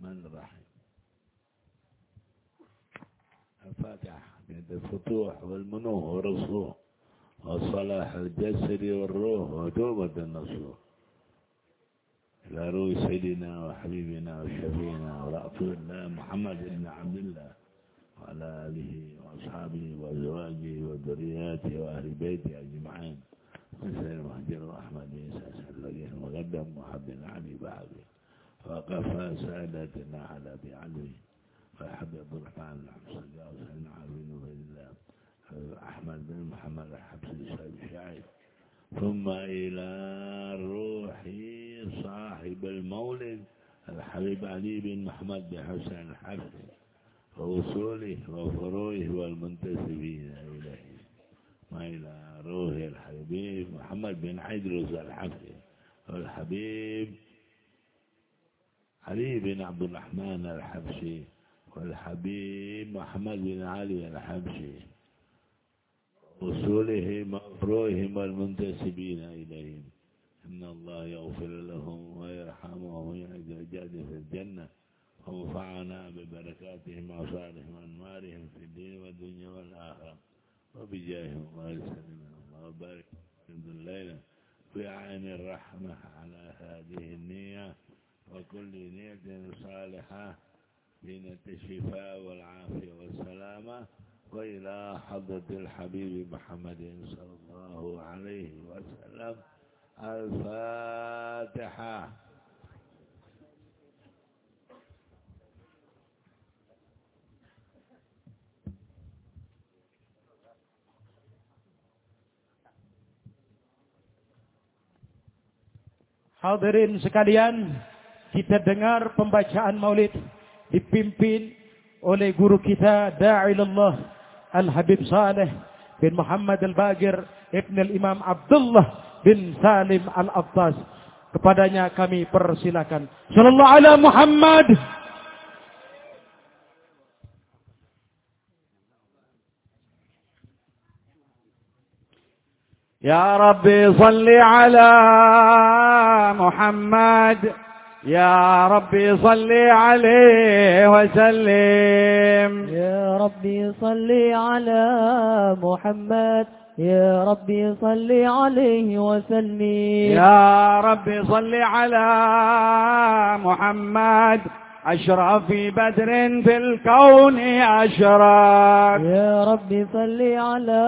الرحمن الرحيم. الفاتحة بيد الفتوح والمنوح والرسوح وصلاح الجسد والروح وتوبة النصوح إلى روح سيدنا وحبيبنا وشفينا ورأفه الله محمد بن عبد الله وعلى آله وأصحابه وأزواجه وذرياته وأهل بيته أجمعين. وسائر مهجر وأحمد إساس الذين وقدم محب علي بعده وقف سادتنا على بعلوه وحب عبد الرحمن الحمص وسيدنا علي بن الله أحمد بن محمد الحبسي الشاعر ثم إلى روح صاحب المولد الحبيب علي بن محمد بن حسن الحفصي ووصوله وفروعه والمنتسبين إليه. ما إلى روح الحبيب محمد بن عيدروس الحفصي والحبيب علي بن عبد الرحمن الحبشي والحبيب محمد بن علي الحبشي. وصولهم وفروعهم والمنتسبين إليهم. إن الله يغفر لهم ويرحمهم ويجعل في الجنة. وانفعنا ببركاتهم وصالحهم وأنوارهم في الدين والدنيا والآخرة. وبجاههم الله وبارك الليلة في عين الرحمة على هذه النية. وكل نية صالحة من الشفاء والعافية والسلامة وإلى حضرة الحبيب محمد صلى الله عليه وسلم الفاتحة Hadirin sekalian, kita dengar pembacaan maulid dipimpin oleh guru kita da'ilallah Al-Habib Saleh bin Muhammad Al-Bagir Ibn Al-Imam Abdullah bin Salim Al-Abbas. Kepadanya kami persilakan. Sallallahu ala Muhammad. Ya Rabbi salli ala Muhammad. يا ربي صل عليه وسلم. يا ربي صل على محمد. يا ربي صل عليه وسلم. يا ربي صل على محمد. أشرف بدر في الكون أشرف. يا ربي صل على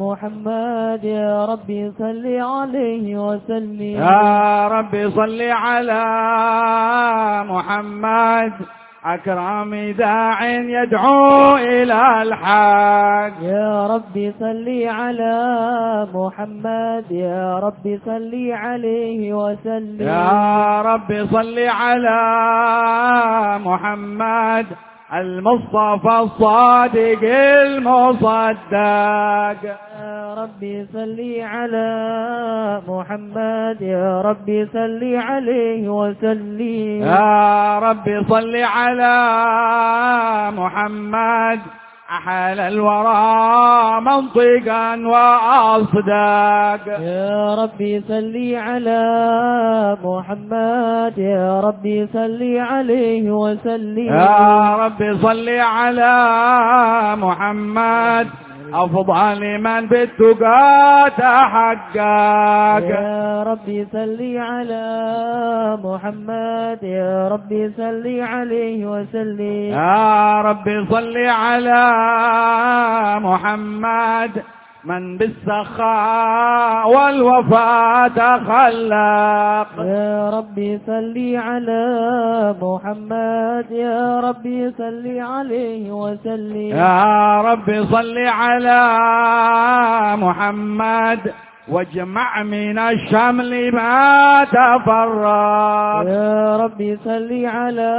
محمد يا ربي صل عليه وسلم. يا ربي صل على محمد. أكرم داع يدعو إلى الحق يا ربي صل على محمد يا ربي صل عليه وسلم. يا ربي صل على محمد. المصطفى الصادق المصدق. يا ربي صل على محمد يا ربي صل عليه وسلم. يا ربي صل على محمد. أحل الورى منطقا وأصداق. يا ربي صل على محمد يا ربي صل عليه وسلم. يا ربي صل على محمد. أفضل من بالتقى تحقق يا ربي صل على محمد. يا ربي صل عليه وسلم. يا ربي صل على محمد. من بالسخاء والوفاء تخلق. يا ربي صل على محمد. يا ربي صل عليه وسلم. يا ربي صل على محمد. واجمع من الشمل ما تفرق. يا ربي صل على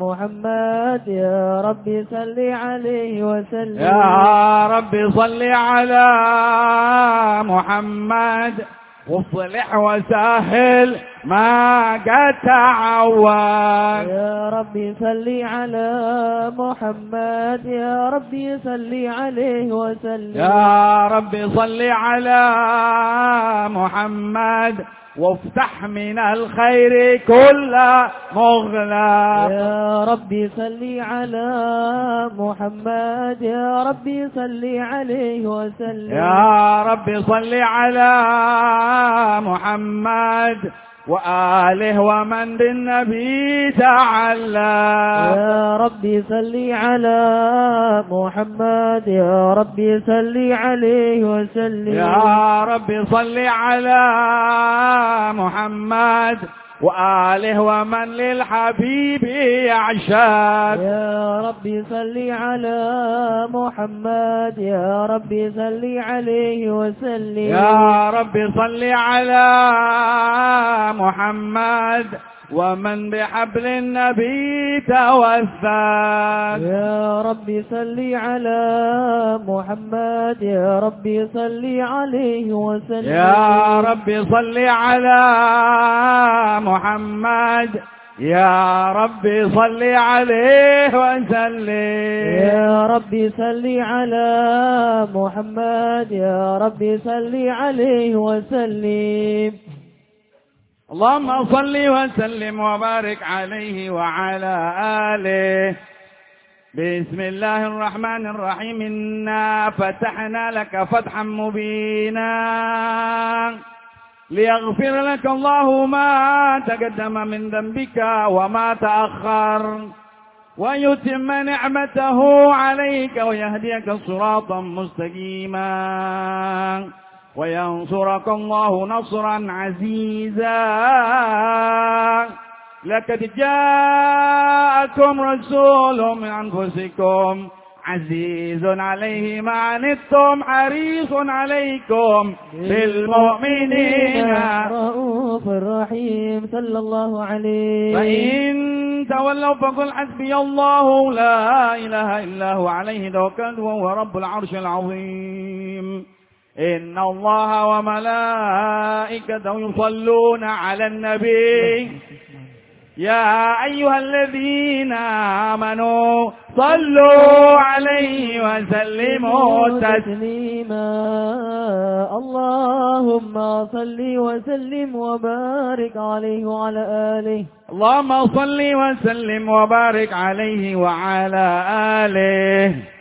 محمد. يا ربي صل عليه وسلم. يا ربي صل على محمد. واصلح وسهل ما قد تعود يا ربي صل على محمد يا ربي صل عليه وسلم. يا رب صل على محمد. وافتح من الخير كل مغلق يا ربي صل على محمد يا ربي صل عليه وسلم. يا رب صل على محمد. وآله ومن بالنبي تعلى يا ربي صل على محمد يا ربي صل عليه وسلم. يا رب صل على محمد. وآله ومن للحبيب يعشق يا ربي صل على محمد. يا ربي صل عليه وسلم. يا رب صل على محمد. ومن بحبل النبي توثق يا ربي صل على محمد يا ربي صل عليه وسلم. يا رب صل على محمد. يا رب صل عليه وسلم. يا ربي صل على محمد يا ربي صل عليه وسلم. اللهم صل وسلم وبارك عليه وعلى آله. بسم الله الرحمن الرحيم. إنا فتحنا لك فتحا مبينا. ليغفر لك الله ما تقدم من ذنبك وما تأخر. ويتم نعمته عليك ويهديك صراطا مستقيما. وينصرك الله نصرا عزيزا. لقد جاءكم رسول من أنفسكم عزيز عليه ما عنتم حريص عليكم بالمؤمنين. رؤوف رحيم صلى الله عليه. فإن تولوا فقل حسبي الله لا إله إلا هو عليه توكلت وهو رب العرش العظيم. إن الله وملائكته يصلون على النبي. يا أيها الذين آمنوا صلوا عليه وسلموا تسليما. اللهم صل وسلم وبارك عليه وعلى آله. اللهم صل وسلم وبارك عليه وعلى آله.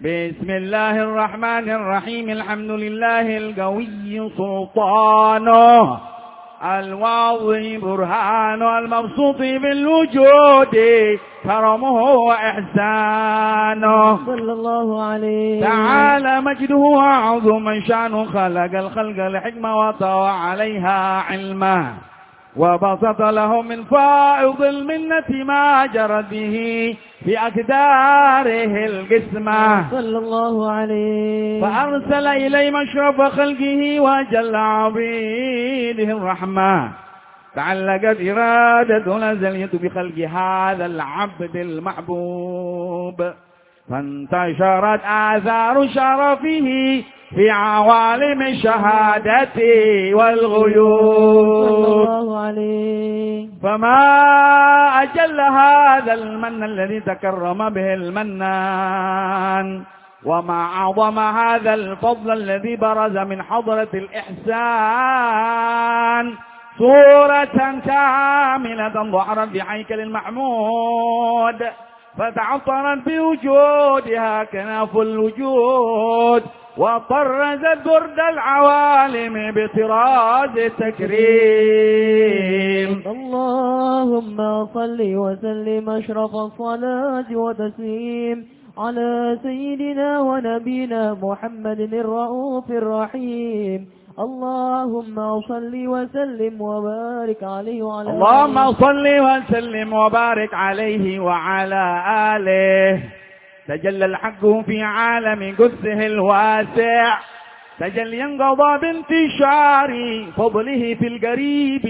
بسم الله الرحمن الرحيم. الحمد لله القوي سلطانه الواضح برهانه المبسوط بالوجود كرمه وإحسانه. صلى الله عليه تعالى مجده وعظم شانه خلق الخلق الحكمة وطوى عليها علمه وبسط له من فائض المنة ما جرت به في أقداره القسمة. صلى الله عليه. فأرسل إلي مشرف خلقه وجل عبيده الرحمة. تعلقت إرادة الأزلية بخلق هذا العبد المحبوب. فانتشرت آثار شرفه في عوالم الشهادة والغيوب. فما أجل هذا المن الذي تكرم به المنان وما أعظم هذا الفضل الذي برز من حضرة الإحسان. صورة كاملة ظهرت بهيكل المحمود فتعطرت بوجودها كناف الوجود. وطرزت برد العوالم بطراز التكريم. اللهم صل وسلم أشرف الصلاة وتسليم على سيدنا ونبينا محمد الرؤوف الرحيم. اللهم صل وسلم وبارك عليه وعلى اللهم. صل وسلم وبارك عليه وعلى آله. تجلى الحق في عالم قدسه الواسع. تجليا قضى بانتشار فضله في القريب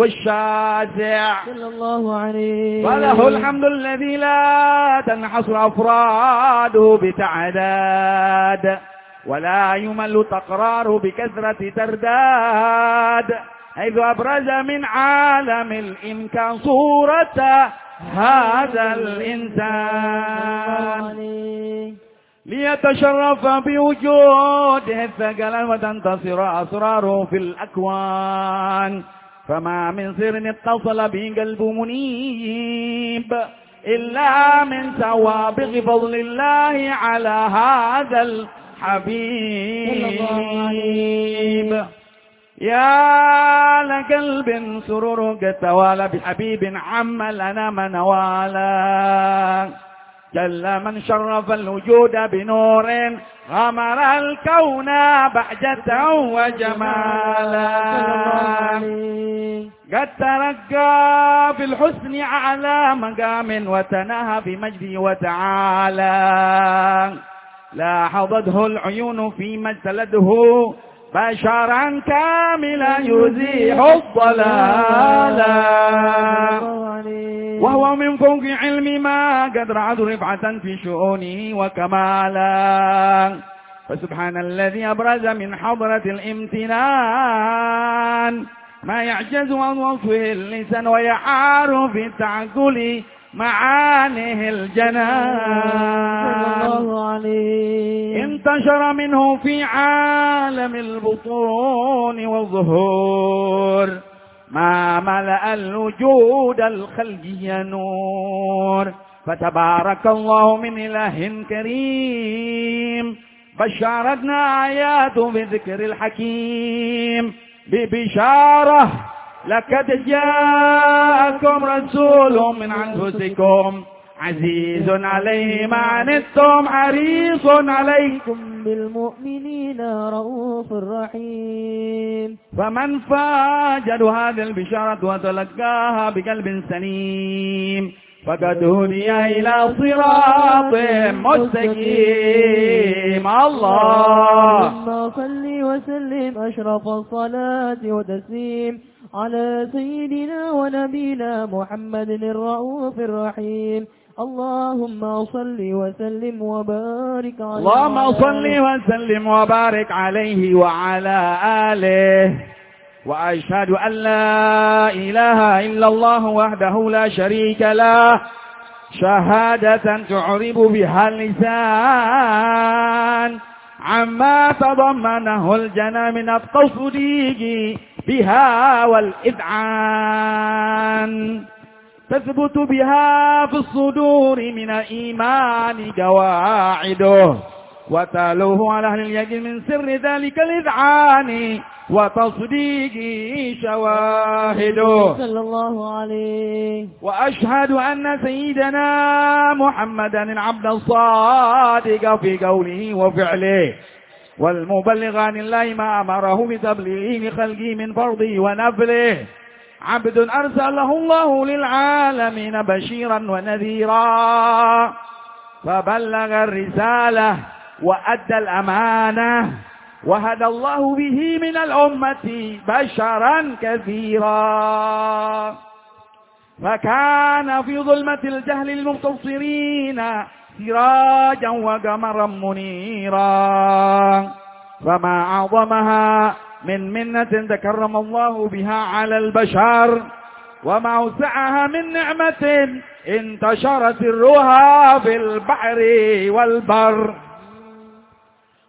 والشاسع. صلى الله عليه. وله الحمد الذي لا تنحصر أفراده بتعداد ولا يمل تقراره بكثرة ترداد حيث أبرز من عالم الإمكان صورة هذا الإنسان. ليتشرف بوجوده الثقل وتنتصر أسراره في الأكوان. فما من سر اتصل به قلب منيب إلا من سوابغ فضل الله على هذا الحبيب. يا لقلب سرور قد توالى بحبيب عم لنا من والا جل من شرف الوجود بنور غمر الكون بهجة وجمالا. قد ترقى في الحسن أعلى مقام وتناهى بمجده وتعالى. لاحظته العيون فيما اجتلده بشرا كاملا يزيح الضلال. وهو من فوق علم ما قد رعد رفعة في شؤونه وكمالا. فسبحان الذي أبرز من حضرة الامتنان. ما يعجز عن وصفه اللسان ويحار في التعقل. معانيه الجنان. انتشر منه في عالم البطون والظهور. ما ملأ الوجود الخلقي نور. فتبارك الله من إله كريم. بشرتنا آيات بذكر الحكيم. ببشارة لقد جاءكم رسول من أنفسكم عزيز عليه ما عنتم حريص عليكم. بالمؤمنين رؤوف رحيم. فمن فاجد هذه البشارة وتلقاها بقلب سليم فقد هدي إلى صراط مستقيم. الله. اللهم صل وسلم أشرف الصلاة وتسليم على سيدنا ونبينا محمد الرؤوف الرحيم. اللهم صل وسلم وبارك عليه اللهم صل وسلم وبارك عليه وعلى آله. وأشهد أن لا إله إلا الله وحده لا شريك له. شهادة تعرب بها اللسان. عما تضمنه الجنى من التصديق بها والإذعان. تثبت بها في الصدور من الإيمان قواعده. وتالوه على أهل اليقين من سر ذلك الإذعان وتصديقه شواهده. صلى الله عليه. وأشهد أن سيدنا محمدا العبد الصادق في قوله وفعله. والمبلغ عن الله ما أمره بتبليغ خلقه من فرضه ونفله. عبد أرسله الله للعالمين بشيرا ونذيرا. فبلغ الرسالة وأدى الأمانة. وهدى الله به من الأمة بشرا كثيرا. فكان في ظلمة الجهل المبتصرين سراجا وقمرا منيرا. فما أعظمها من منة تكرم الله بها على البشر وما أوسعها من نعمة انتشر سرها في البحر والبر.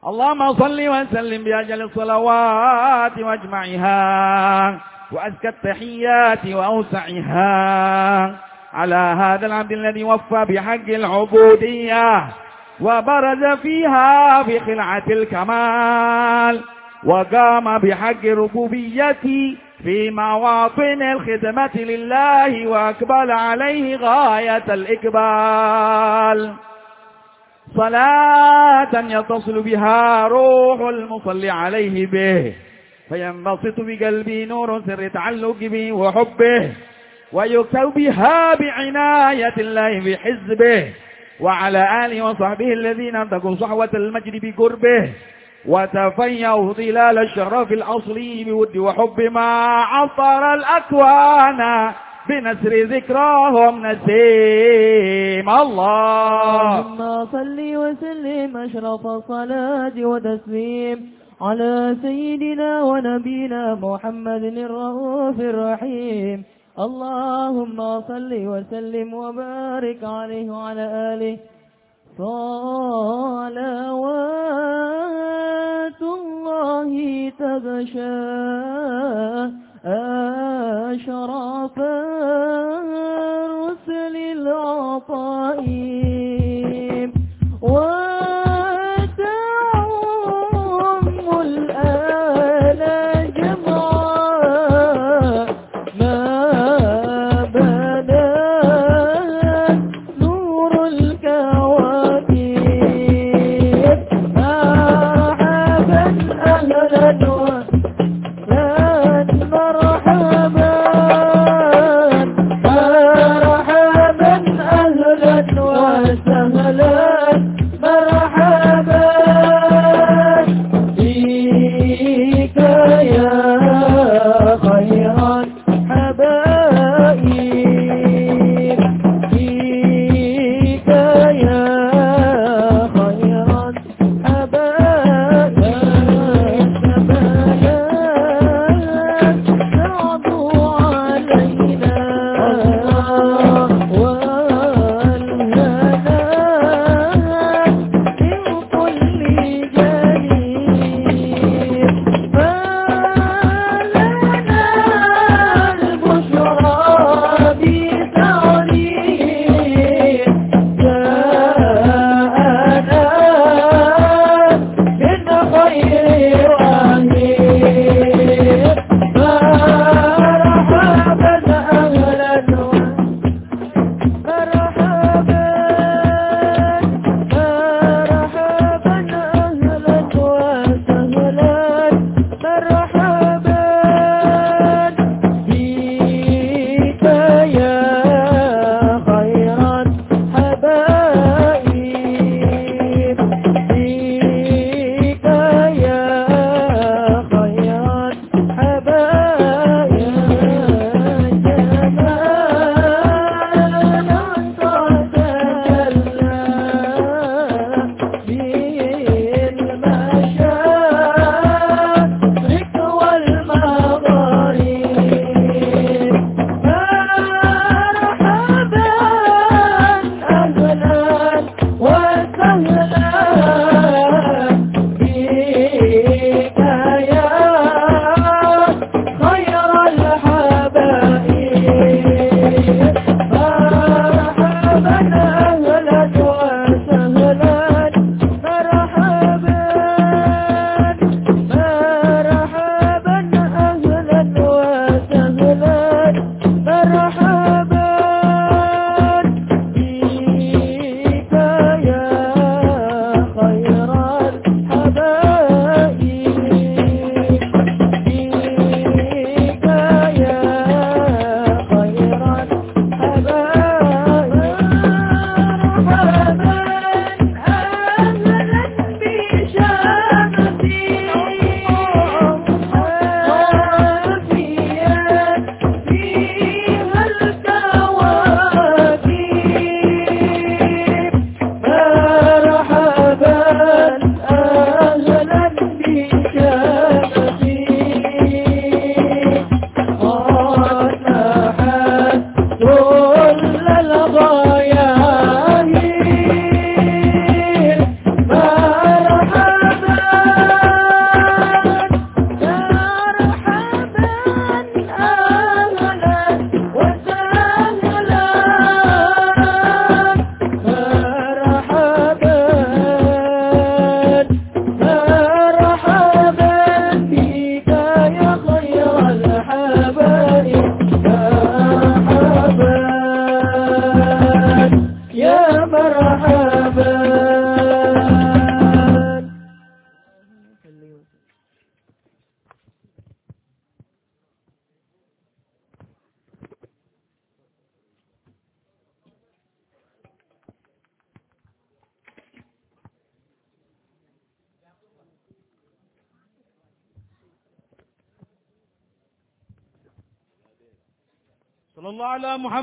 اللهم صل وسلم بأجل الصلوات وأجمعها وأزكى التحيات وأوسعها. على هذا العبد الذي وفى بحق العبودية وبرز فيها بخلعة الكمال وقام بحق الربوبية في مواطن الخدمة لله وأقبل عليه غاية الإقبال. صلاة يتصل بها روح المصلي عليه به فينبسط بقلبي نور سر تعلق به وحبه. ويكتبها بعناية الله بحزبه وعلى آله وصحبه الذين انتقوا صحوة المجد بقربه وتفيأوا ظلال الشرف الأصلي بود وحب ما عطر الأكوان بنسر ذكراهم نسيم الله. اللهم صل وسلم أشرف الصلاة وتسليم على سيدنا ونبينا محمد الرؤوف الرحيم. اللهم صل وسلم وبارك عليه وعلى آله. صلوات الله تغشى أشرف رسل العطاء وتعم الآلام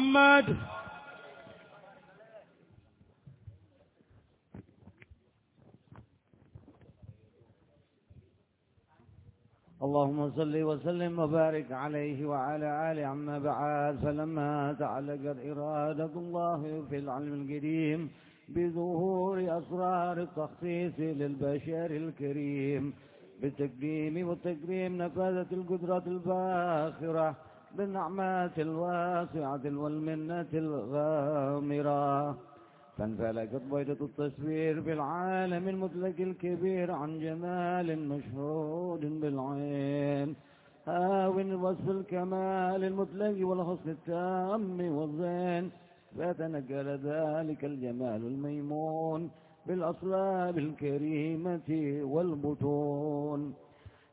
محمد. اللهم صل وسلم وبارك عليه وعلى آله عما بعد. فلما تعلقت إرادة الله في العلم القديم بظهور أسرار التخصيص للبشر الكريم. بالتقديم والتكريم نفذت القدرة الباخرة. بالنعمات الواسعة والمنة الغامرة. فانفلقت بيضة التصوير في العالم المطلق الكبير عن جمال مشهود بالعين. هاون وصف الكمال المطلق والحسن التام والزين. فتنقل ذلك الجمال الميمون بالأصلاب الكريمة والبطون.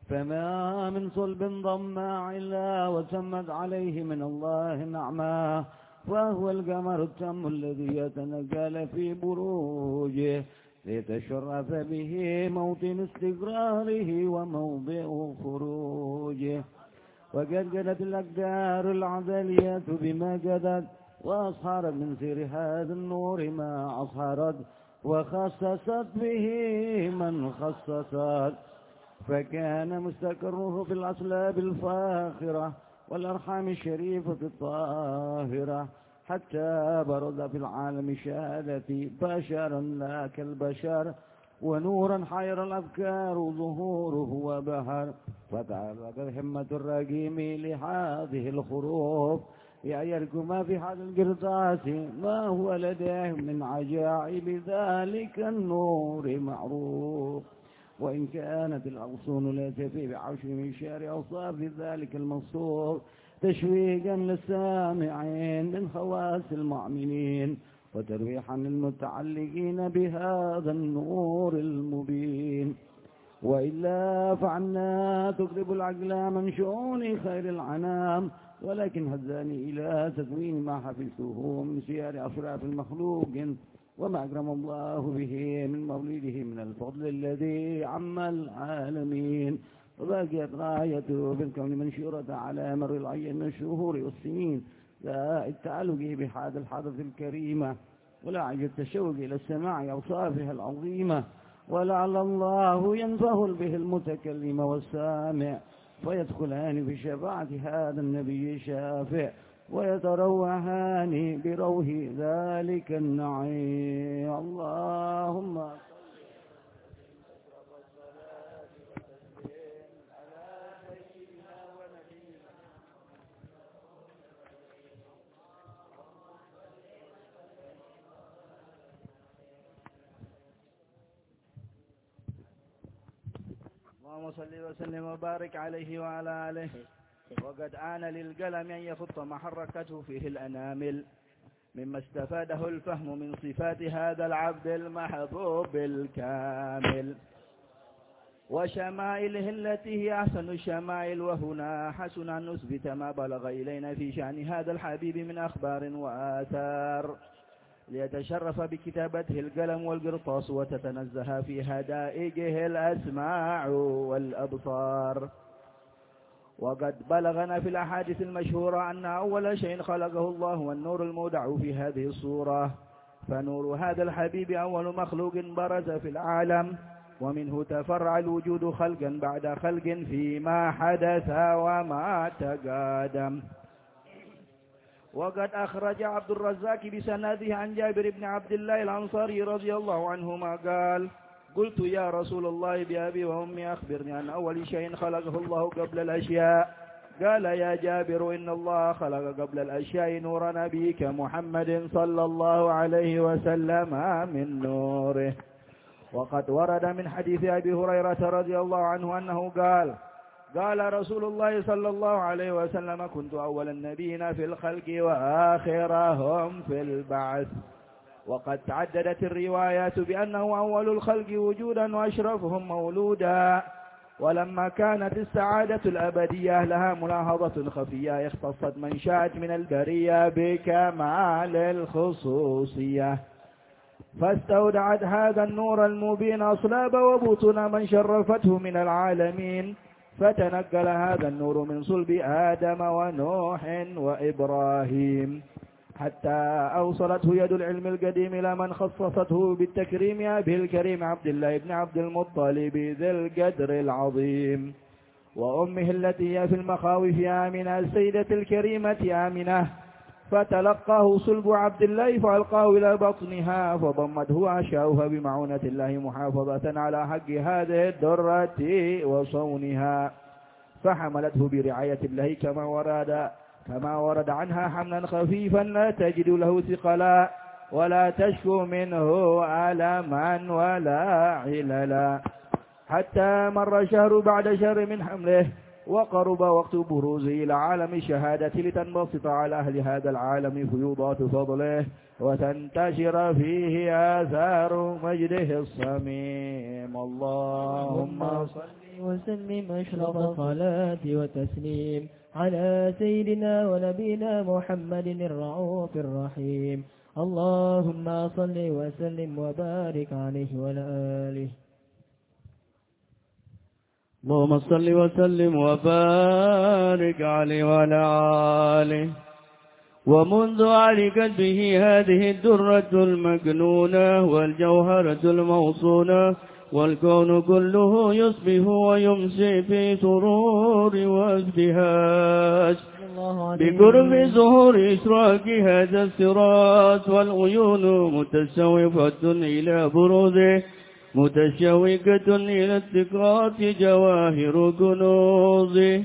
فما من صلب ضماع إلا وتمت عليه من الله نعمة وهو القمر التم الذي يتنقل في بروجه ليتشرف به موطن استقراره وموضع خروجه. وقد قدت الأقدار العدلية بما قدت وأصهرت من سير هذا النور ما أصهرت وخصصت به من خصصت. فكان مستقره في الأصلاب الفاخرة والأرحام الشريفة الطاهرة حتى برز في العالم شهادتي بشرا لا كالبشر ونورا حير الأفكار ظهوره وبهر فتعرضت همة الرقيم لهذه الخروف يعيركم ما في هذا القرطاس ما هو لديه من عجائب ذلك النور معروف وإن كانت الأغصون لا تفي بعشر من شعر أوصاف ذلك المنصور تشويقا للسامعين من خواص المؤمنين وترويحا للمتعلقين بهذا النور المبين. وإلا فعنا تقرب العقل من شؤون خير العنام ولكن هزاني إلى تدوين ما حفظته من سيار أشراف المخلوق. وما أكرم الله به من مولده من الفضل الذي عم العالمين. وباقيت غايته بالكون منشورة على مر العين من الشهور والسنين. لا التعلق بهذا الحدث الكريمة. ولا عجب التشوق إلى السماع أوصافها العظيمة. ولعل الله ينفه به المتكلم والسامع. فيدخلان في شفاعة هذا النبي الشافع. ويتروحان بروح ذلك النعيم. اللهم اللهم صل وسلم وبارك عليه وعلى آله. وقد آن للقلم أن يخط ما حركته فيه الأنامل مما استفاده الفهم من صفات هذا العبد المحبوب الكامل. وشمائله التي هي أحسن الشمائل وهنا حسن أن نثبت ما بلغ إلينا في شأن هذا الحبيب من أخبار وآثار. ليتشرف بكتابته القلم والقرطاس وتتنزه في هدائجه الأسماع والأبصار. وقد بلغنا في الأحاديث المشهورة أن أول شيء خلقه الله والنور المودع في هذه الصورة. فنور هذا الحبيب أول مخلوق برز في العالم ومنه تفرع الوجود خلقا بعد خلق فيما حدث وما تقادم وقد أخرج عبد الرزاق بسنده عن جابر بن عبد الله الأنصاري رضي الله عنهما قال قلت يا رسول الله بأبي وأمي أخبرني عن أول شيء خلقه الله قبل الأشياء. قال يا جابر إن الله خلق قبل الأشياء نور نبيك محمد صلى الله عليه وسلم من نوره. وقد ورد من حديث أبي هريرة رضي الله عنه أنه قال قال رسول الله صلى الله عليه وسلم كنت أول النبيين في الخلق وآخرهم في البعث. وقد تعددت الروايات بأنه أول الخلق وجودا وأشرفهم مولودا. ولما كانت السعادة الأبدية لها ملاحظة خفية اختصت من شاءت من البرية بكمال الخصوصية. فاستودعت هذا النور المبين أصلاب وبطن من شرفته من العالمين. فتنقل هذا النور من صلب آدم ونوح وإبراهيم. حتى أوصلته يد العلم القديم إلى من خصصته بالتكريم أبي الكريم عبد الله بن عبد المطلب ذي القدر العظيم. وأمه التي هي في المخاوف آمنة السيدة الكريمة آمنة. فتلقاه صلب عبد الله فألقاه إلى بطنها فضمته وأشاؤها بمعونة الله محافظة على حق هذه الدرة وصونها. فحملته برعاية الله كما ورد. كما ورد عنها حملا خفيفا لا تجد له ثقلا ولا تشكو منه ألما ولا عللا. حتى مر شهر بعد شهر من حمله وقرب وقت بروزه إلى عالم الشهادة لتنبسط على أهل هذا العالم فيوضات فضله وتنتشر فيه آثار مجده الصميم. اللهم صل وسلم أشرف الصلاة وتسليم على سيدنا ونبينا محمد الرعوف الرحيم. اللهم صل وسلم وبارك عليه وعلى آله. اللهم صل وسلم وبارك عليه وعلى آله. ومنذ علقت به هذه الدرة المكنونة والجوهرة الموصونة والكون كله يصبح ويمسي في سرور وازدهاج. بقرب ظهور إشراك هذا الصراط والعيون متسوفة إلى بروزه متشوكة إلى استقراط جواهر كنوزه.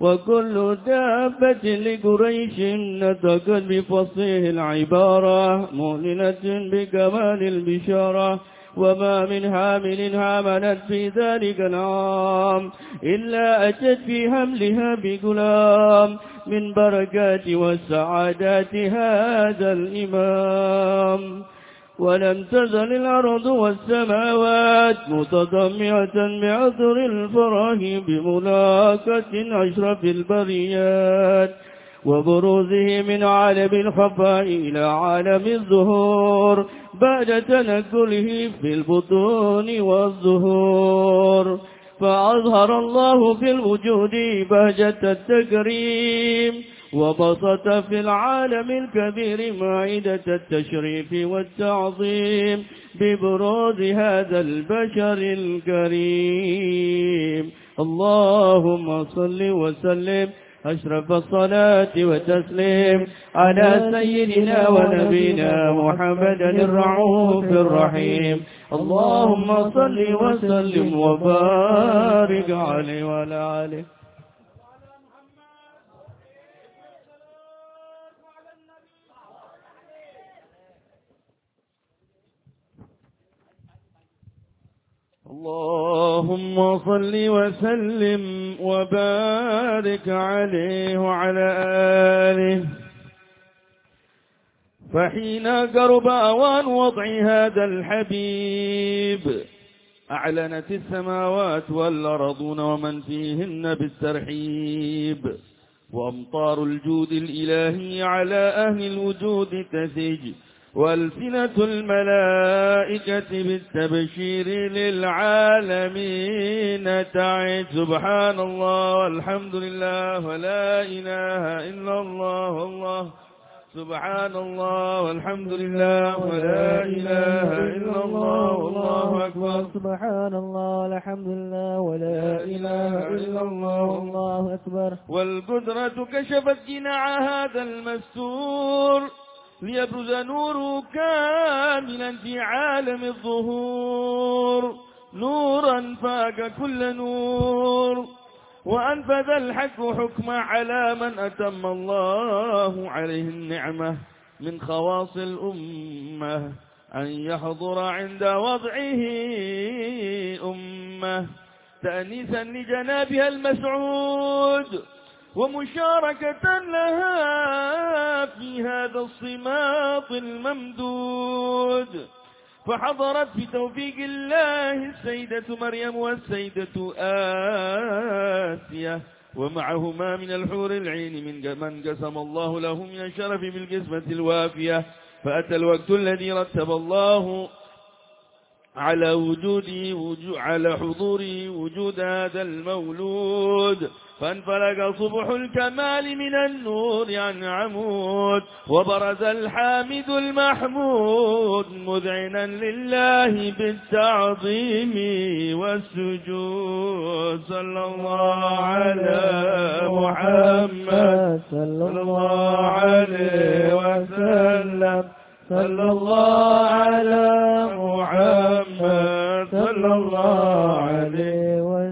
وكل دابة لقريش نطقت بفصيح العبارة مؤلنة بكمال البشارة. وما من حامل حاملت في ذلك العام إلا أتت في حملها بغلام من بركات والسعادات هذا الإمام. ولم تزل الأرض والسماوات متضمعة بعذر الفرح بملاكة أشرف البريات وبروزه من عالم الخفاء إلى عالم الظهور. بعد تنكله في البطون والظهور فأظهر الله في الوجود بهجة التكريم وبسط في العالم الكبير مائدة التشريف والتعظيم ببروز هذا البشر الكريم. اللهم صل وسلم أشرف الصلاة وتسليم على سيدنا ونبينا محمد الرعوف الرحيم. اللهم صل وسلم وبارك عليه وعلى آله. اللهم صل وسلم وبارك عليه وعلى آله. فحين قرب أوان وضع هذا الحبيب أعلنت السماوات والأرضون ومن فيهن بالترحيب. وأمطار الجود الإلهي على أهل الوجود تسج والسنة الملائكة بالتبشير للعالمين تعد سبحان الله والحمد لله ولا إله إلا الله الله سبحان الله والحمد لله ولا إله إلا الله والله أكبر. سبحان الله الحمد لله ولا إله إلا الله والله أكبر. والقدرة كشفت جناع هذا المستور. ليبرز نوره كاملا في عالم الظهور. نورا فاق كل نور. وأنفذ الحق حكم على من أتم الله عليه النعمة. من خواص الأمة أن يحضر عند وضعه أمة. تأنيسا لجنابها المسعود. ومشاركة لها في هذا الصماط الممدود. فحضرت بتوفيق الله السيدة مريم والسيدة آسية ومعهما من الحور العين من من قسم الله له من الشرف بالقسمة الوافية. فأتى الوقت الذي رتب الله على وجودي وجو على حضوري وجود هذا المولود. فانفلق صبح الكمال من النور عن عمود وبرز الحامد المحمود مذعنا لله بالتعظيم والسجود. صلى الله على محمد. صلى الله عليه وسلم. صلى الله على محمد. صلى الله عليه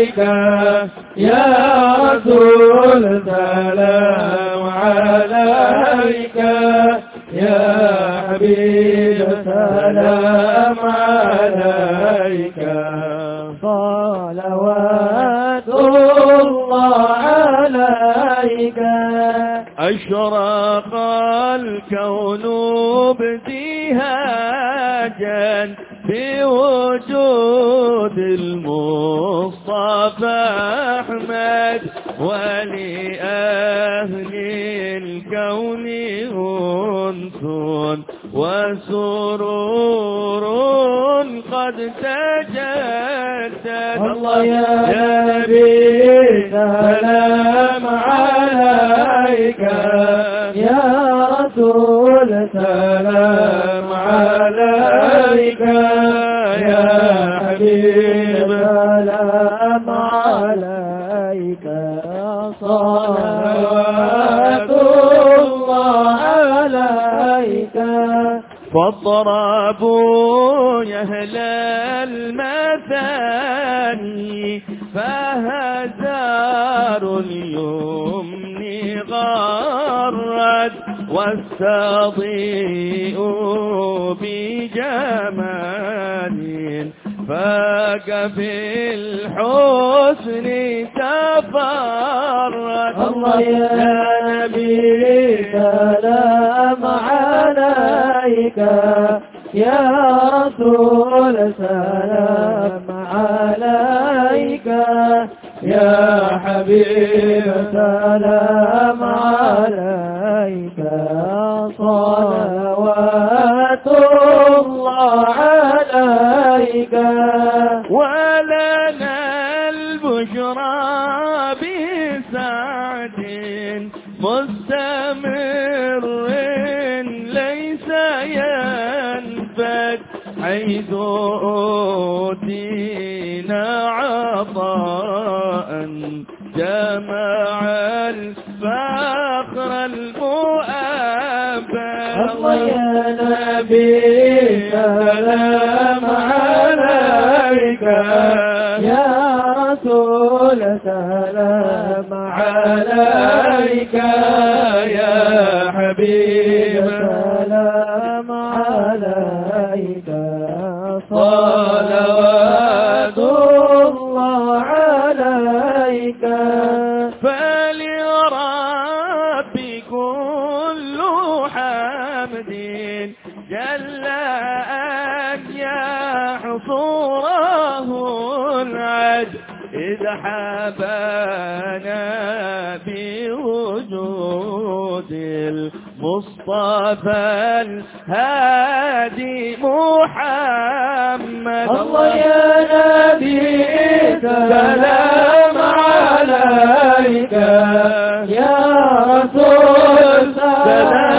عليك يا رسول سلام عليك يا حبيب سلام عليك صلوات الله عليك. أشرق الكون ابتهاجا بوجود المصطفى أحمد ولأهل الكون أنس وسرور قد تجدد. الله يا نبي سلام يا أهل المثاني فهزار اليمن غرد واستضيء بجمال. فاك في الحسن تفرد الله يا نبي سلام عليك يا رسول سلام عليك. يا حبيب سلام جل أن يحصره العد إذ حبانا بوجود المصطفى الهادي محمد الله يا نبي سلام عليك. يا رسول سلام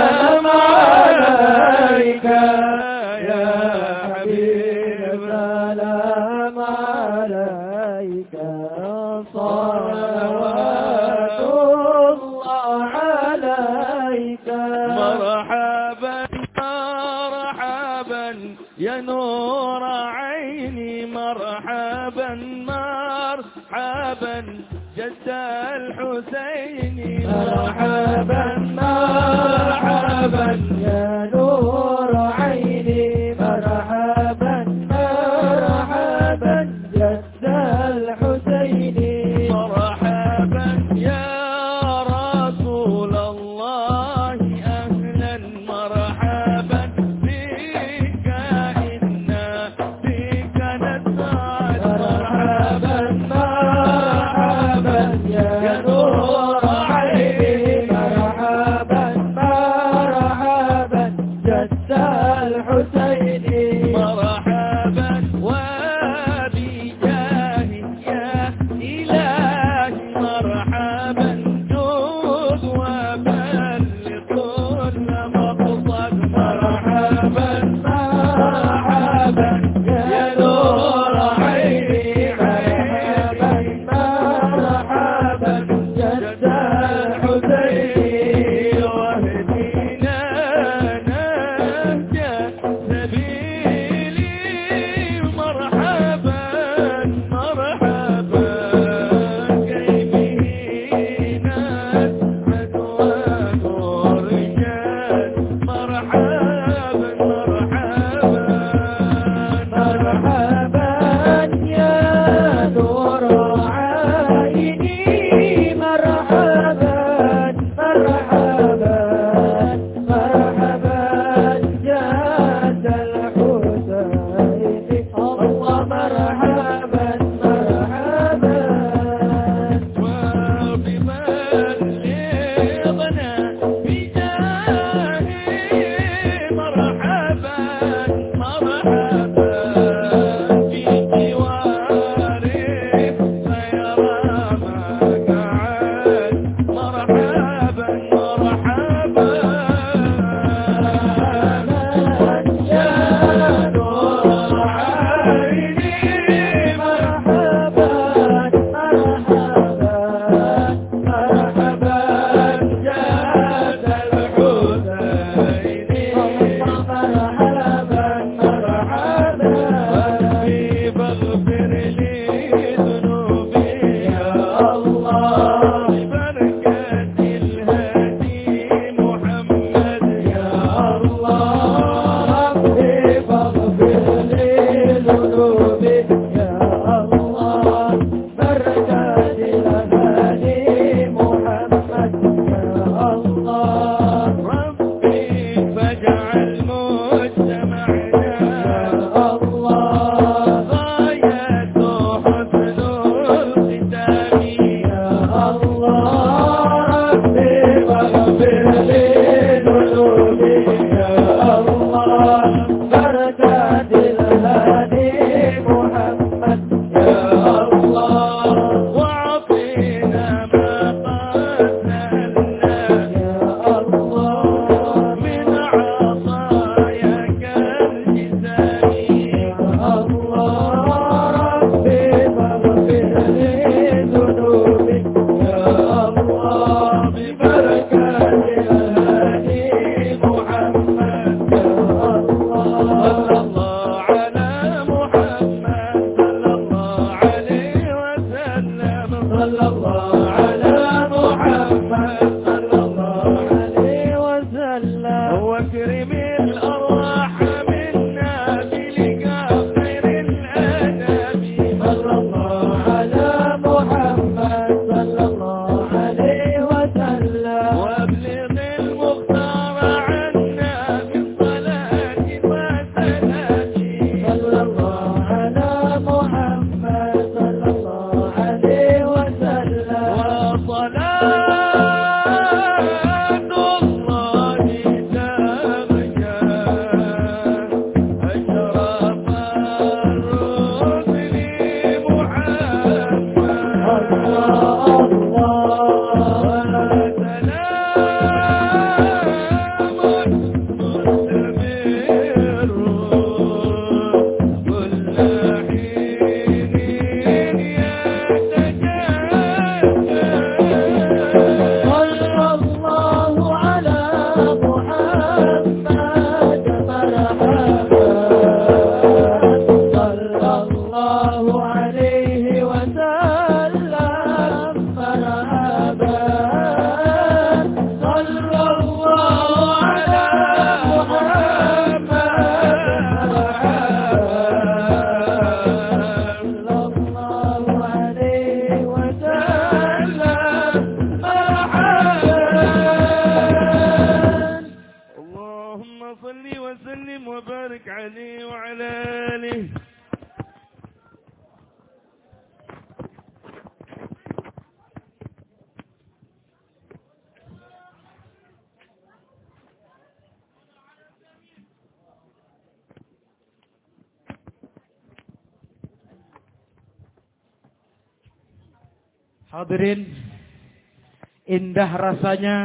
indah rasanya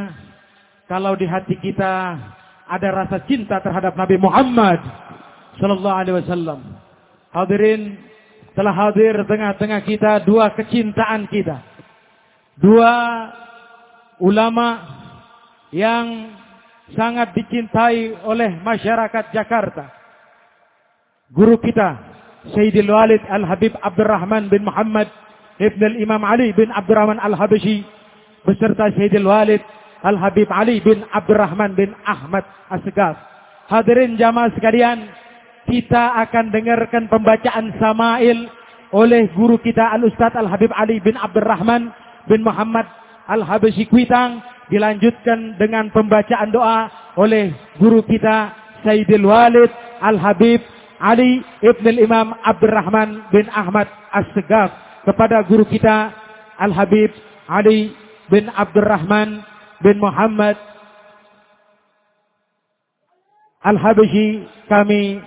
kalau di hati kita ada rasa cinta terhadap Nabi Muhammad sallallahu alaihi wasallam. Hadirin, telah hadir tengah-tengah kita dua kecintaan kita. Dua ulama yang sangat dicintai oleh masyarakat Jakarta. Guru kita, Sayyidil Walid Al-Habib Abdurrahman bin Muhammad Ibn Al-Imam Ali bin Abdurrahman Al-Habashi beserta Sayyidil Walid Al-Habib Ali bin Abdurrahman bin Ahmad Asgaf. Hadirin jamaah sekalian, kita akan dengarkan pembacaan Samail oleh guru kita Al-Ustaz Al-Habib Ali bin Abdurrahman bin Muhammad Al-Habashi Kuitang dilanjutkan dengan pembacaan doa oleh guru kita Sayyidil Walid Al-Habib Ali Ibn Imam Abdurrahman bin Ahmad As-Segaf kepada guru kita Al-Habib Ali bin Abdurrahman bin Muhammad Al-Habashi kami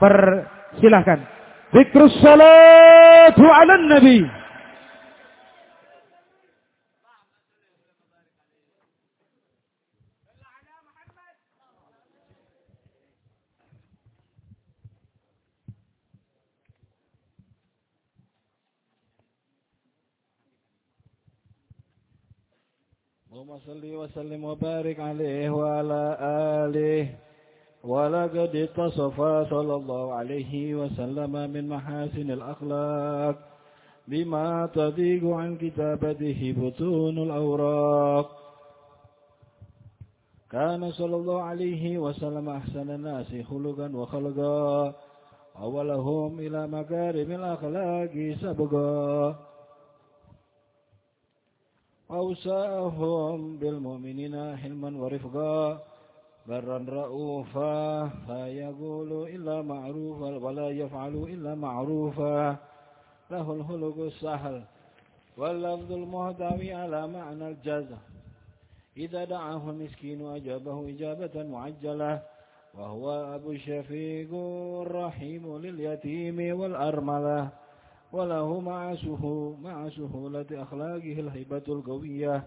persilahkan. Zikrus salatu ala nabi. اللهم صل وسلم وبارك عليه وعلى آله. ولقد اتصف صلى الله عليه وسلم من محاسن الأخلاق بما تضيق عن كتابته بطون الأوراق. كان صلى الله عليه وسلم أحسن الناس خلقا وخلقا. أولهم إلى مكارم الأخلاق سبقا. أوساهم بالمؤمنين حلما ورفقا برا رؤوفا فيقول إلا معروفا ولا يفعل إلا معروفا. له الخلق السهل واللفظ المهتوي على معنى الجزع إذا دعاه المسكين أجابه إجابة معجلة وهو أبو الشفيق الرحيم لليتيم والأرملة. وله مع مع سهولة أخلاقه الهيبة القوية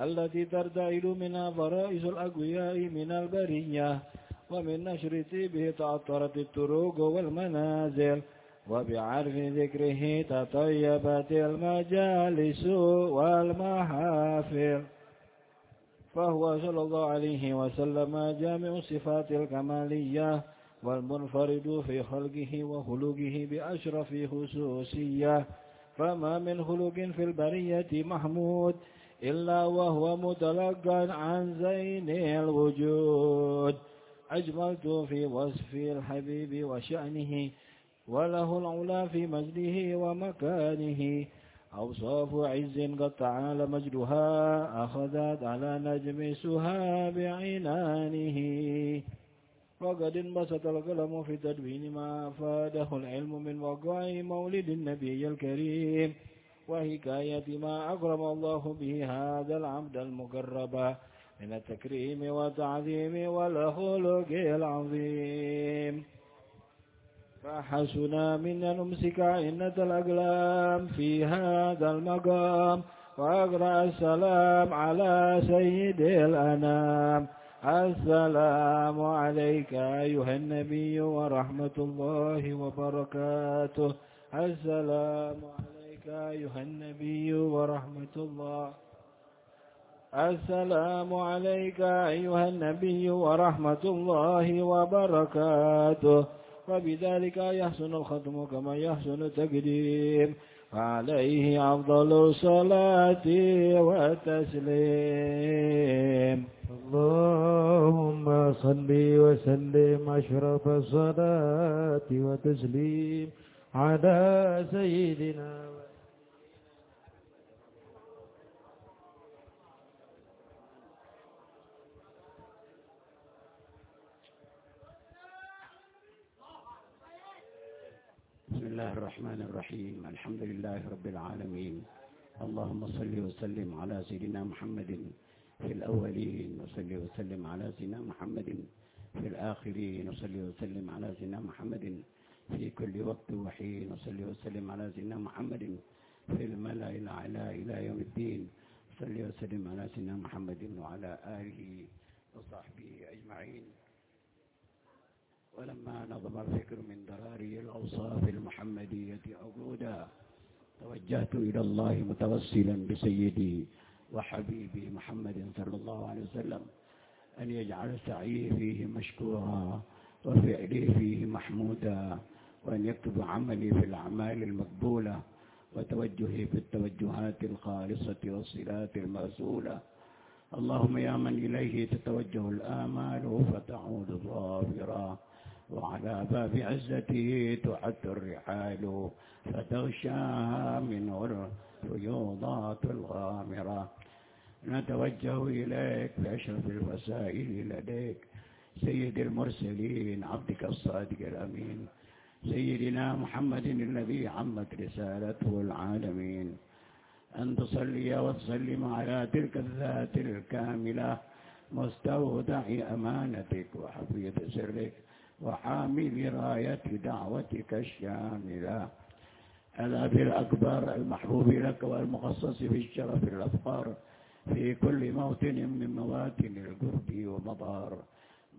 التي ترتعد منها فرائس الأقوياء من البرية ومن نشر طيبه تعطرت الطرق والمنازل وبعرف ذكره تطيبت المجالس والمحافل. فهو صلى الله عليه وسلم جامع الصفات الكمالية والمنفرد في خلقه وخلقه بأشرف خصوصية. فما من خلق في البرية محمود إلا وهو متلقى عن زين الوجود. أجملت في وصف الحبيب وشأنه وله العلا في مجده ومكانه. أوصاف عز قد تعالى مجدها أخذت على نجم سها بعنانه وقد انبسط القلم في تدوين ما أفاده العلم من وقع مولد النبي الكريم وحكاية ما أكرم الله به هذا العبد المقرب من التكريم والتعظيم والخلق العظيم. فحسنا من أن نمسك عينة الأقلام في هذا المقام وأقرأ السلام على سيد الأنام. السلام عليك أيها النبي ورحمة الله وبركاته. السلام عليك أيها النبي ورحمة الله. السلام عليك أيها النبي ورحمة الله وبركاته. وبذلك يحسن الختم كما يحسن التقديم. فعليه أفضل الصلاة والتسليم. اللهم صل وسلم أشرف الصلاة وتسليم على سيدنا بسم الله الرحمن الرحيم. الحمد لله رب العالمين. اللهم صل وسلم على سيدنا محمد في الأولين وصلي وسلم على سيدنا محمد. في الآخرين وصلي وسلم على سيدنا محمد. في كل وقت وحين وصلي وسلم على سيدنا محمد. في الملأ الأعلى إلى يوم الدين صلي وسلم على سيدنا محمد وعلى آله وصحبه أجمعين. ولما نظم الفكر من دراري الأوصاف المحمدية عقودا توجهت إلى الله متوسلا بسيدي وحبيبي محمد صلى الله عليه وسلم أن يجعل سعيه فيه مشكورا وفعلي فيه محمودا وأن يكتب عملي في الأعمال المقبولة وتوجهي في التوجهات الخالصة والصلات المرسولة. اللهم يا من إليه تتوجه الآمال فتعود ظافرا وعلى باب عزته تعد الرحال فتغشاها منه الفيوضات الغامرة. نتوجه إليك بأشرف الوسائل لديك سيد المرسلين عبدك الصادق الأمين سيدنا محمد الذي عمت رسالته العالمين. أن تصلي وتسلم على تلك الذات الكاملة مستودع أمانتك وحفيظ سرك وحامل راية دعوتك الشاملة. الأبي الأكبر المحبوب لك والمخصص في الشرف الأفقار في كل موطن من مواطن القرب ومضار.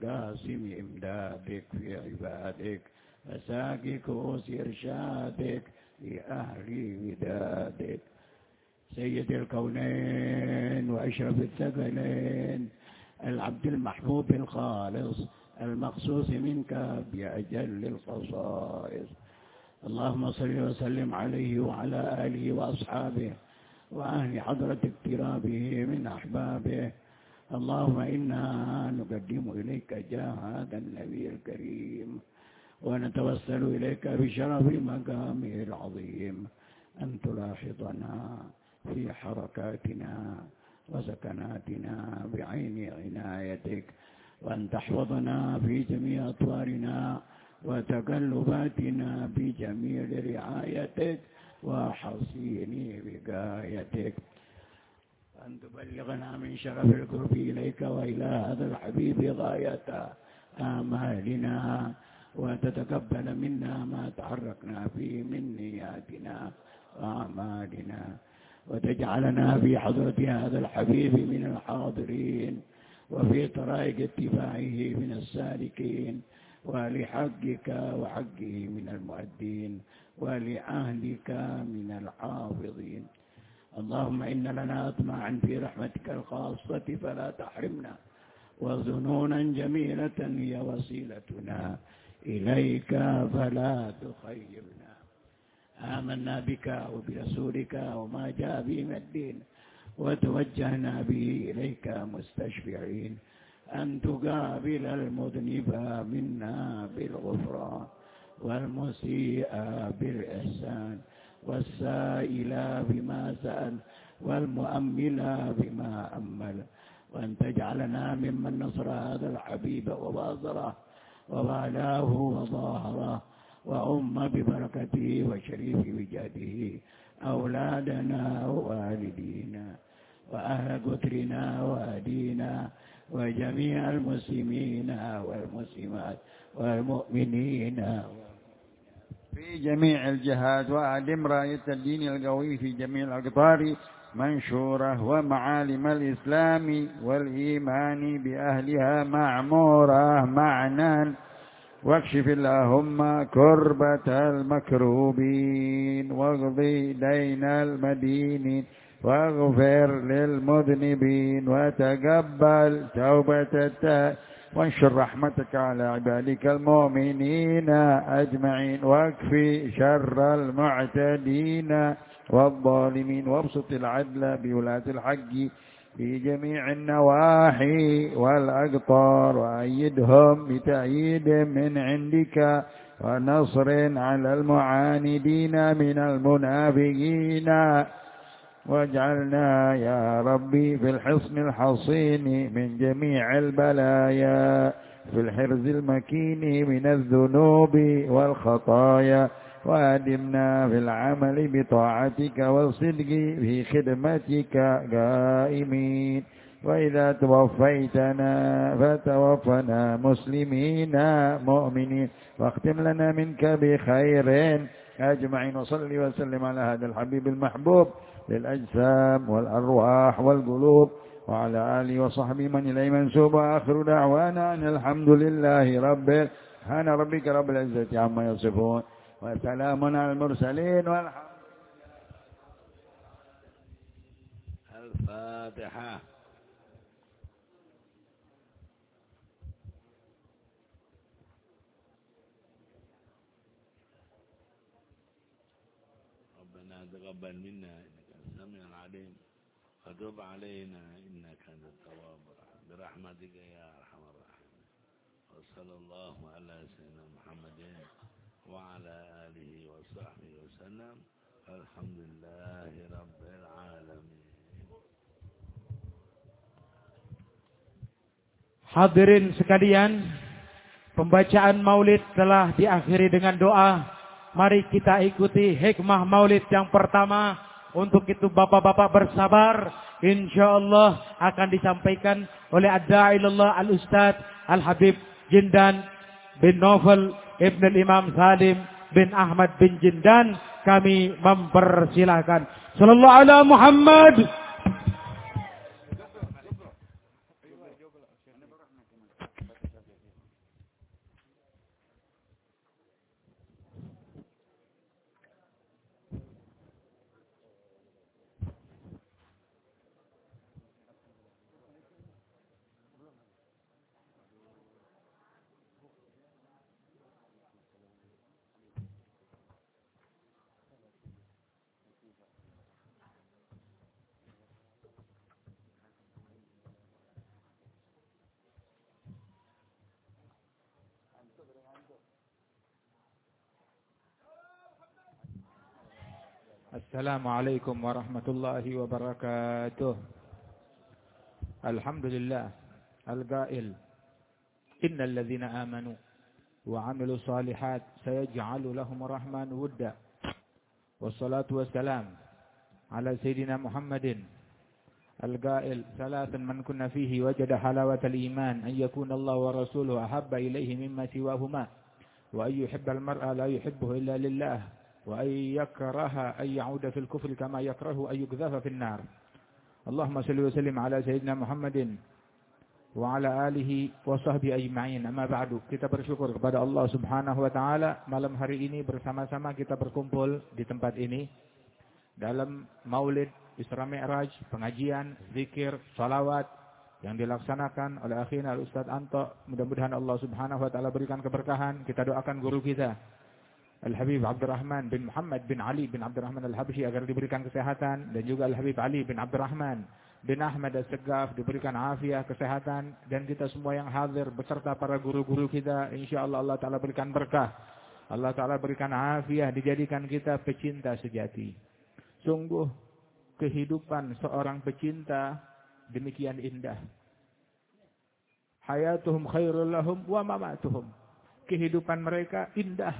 قاسم إمدادك في عبادك مساقي كؤوس إرشادك لأهل ودادك. سيد الكونين وأشرف الثقلين العبد المحبوب الخالص المخصوص منك بأجل الخصائص. اللهم صل وسلم عليه وعلى آله وأصحابه. وأهل حضرة اقترابه من أحبابه. اللهم إنا نقدم إليك جاه هذا النبي الكريم ونتوسل إليك بشرف مقامه العظيم. أن تلاحظنا في حركاتنا وسكناتنا بعين عنايتك وأن تحفظنا في جميع أطوارنا وتقلباتنا بجميل رعايتك. وحصين بقايتك أن تبلغنا من شرف القرب إليك وإلى هذا الحبيب غاية آمالنا وتتقبل منا ما تحركنا فيه من نياتنا وأعمالنا. وتجعلنا في حضرة هذا الحبيب من الحاضرين وفي طرائق اتباعه من السالكين ولحقك وحقه من المؤدين. ولأهلك من الحافظين. اللهم إن لنا أطمعا في رحمتك الخاصة فلا تحرمنا وظنونا جميلة هي وسيلتنا إليك فلا تخيبنا آمنا بك وبرسولك وما جاء به من الدين وتوجهنا به إليك مستشفعين. أن تقابل المذنب منا بالغفران. والمسيء بالإحسان والسائل بما سأل والمؤمل بما أمل. وأن تجعلنا ممن نصر هذا الحبيب وباصره ووالاه وظاهره وأم ببركته وشريف وجاده أولادنا ووالدينا وأهل قترنا وأهدينا وجميع المسلمين والمسلمات والمؤمنين في جميع الجهات وأدم راية الدين القوي في جميع الأقطار منشورة ومعالم الإسلام والإيمان بأهلها معمورة معنى واكشف اللهم كربة المكروبين واقضي دين المدينين واغفر للمذنبين وتقبل توبة التائب وانشر رحمتك على عبادك المؤمنين أجمعين واكفي شر المعتدين والظالمين وابسط العدل بولاة الحق في جميع النواحي والأقطار وأيدهم بتأييد من عندك ونصر على المعاندين من المنافقين واجعلنا يا ربي في الحصن الحصين من جميع البلايا في الحرز المكين من الذنوب والخطايا وأدمنا في العمل بطاعتك والصدق في خدمتك قائمين. وإذا توفيتنا فتوفنا مسلمين مؤمنين. واختم لنا منك بخير. أجمعين وصل وسلم على هذا الحبيب المحبوب. للأجسام والأرواح والقلوب وعلى آله وصحبه من إليه منسوب. وآخر دعوانا أن الحمد لله رب سبحان ربك رب العزة عما يصفون. وسلام على المرسلين والحمد الفاتحة. ربنا تقبل منا. وتب علينا إنك أنت التواب الرحيم برحمتك يا أرحم الراحمين وصلى الله على سيدنا محمد وعلى آله وصحبه وسلم الحمد لله رب العالمين Hadirin sekalian, pembacaan maulid telah diakhiri dengan doa. Mari kita ikuti hikmah maulid yang pertama. Untuk itu bapak-bapak bersabar. Insya Allah akan disampaikan oleh Ad-Da'ilullah Al-Ustadz Al-Habib Jindan bin Novel Ibn Imam Salim bin Ahmad bin Jindan. Kami mempersilahkan. Sallallahu ala Muhammad. السلام عليكم ورحمة الله وبركاته. الحمد لله القائل إن الذين آمنوا وعملوا الصالحات سيجعل لهم الرحمن ودا. والصلاة والسلام على سيدنا محمد القائل ثلاثا من كنا فيه وجد حلاوة الإيمان أن يكون الله ورسوله أحب إليه مما سواهما وأن يحب المرأة لا يحبه إلا لله. وأن يكره أن يعود في الكفر كما يكره أن يقذف في النار اللهم صل وسلم على سيدنا محمد وعلى آله وصحبه أجمعين أما بعد kita bersyukur kepada Allah subhanahu wa ta'ala malam hari ini bersama-sama kita berkumpul di tempat ini dalam maulid Isra Mi'raj pengajian, zikir, salawat yang dilaksanakan oleh akhina Al-Ustaz Anto mudah-mudahan Allah subhanahu wa ta'ala berikan keberkahan kita doakan guru kita Al-Habib Abdurrahman bin Muhammad bin Ali bin Abdurrahman Al-Habsyi agar diberikan kesehatan dan juga Al-Habib Ali bin Abdurrahman bin Ahmad Al-Segaf diberikan afiah kesehatan dan kita semua yang hadir beserta para guru-guru kita insyaallah Allah taala berikan berkah. Allah taala berikan afiah dijadikan kita pecinta sejati. Sungguh kehidupan seorang pecinta demikian indah. Hayatuhum khairul lahum wa mamatuhum. Kehidupan mereka indah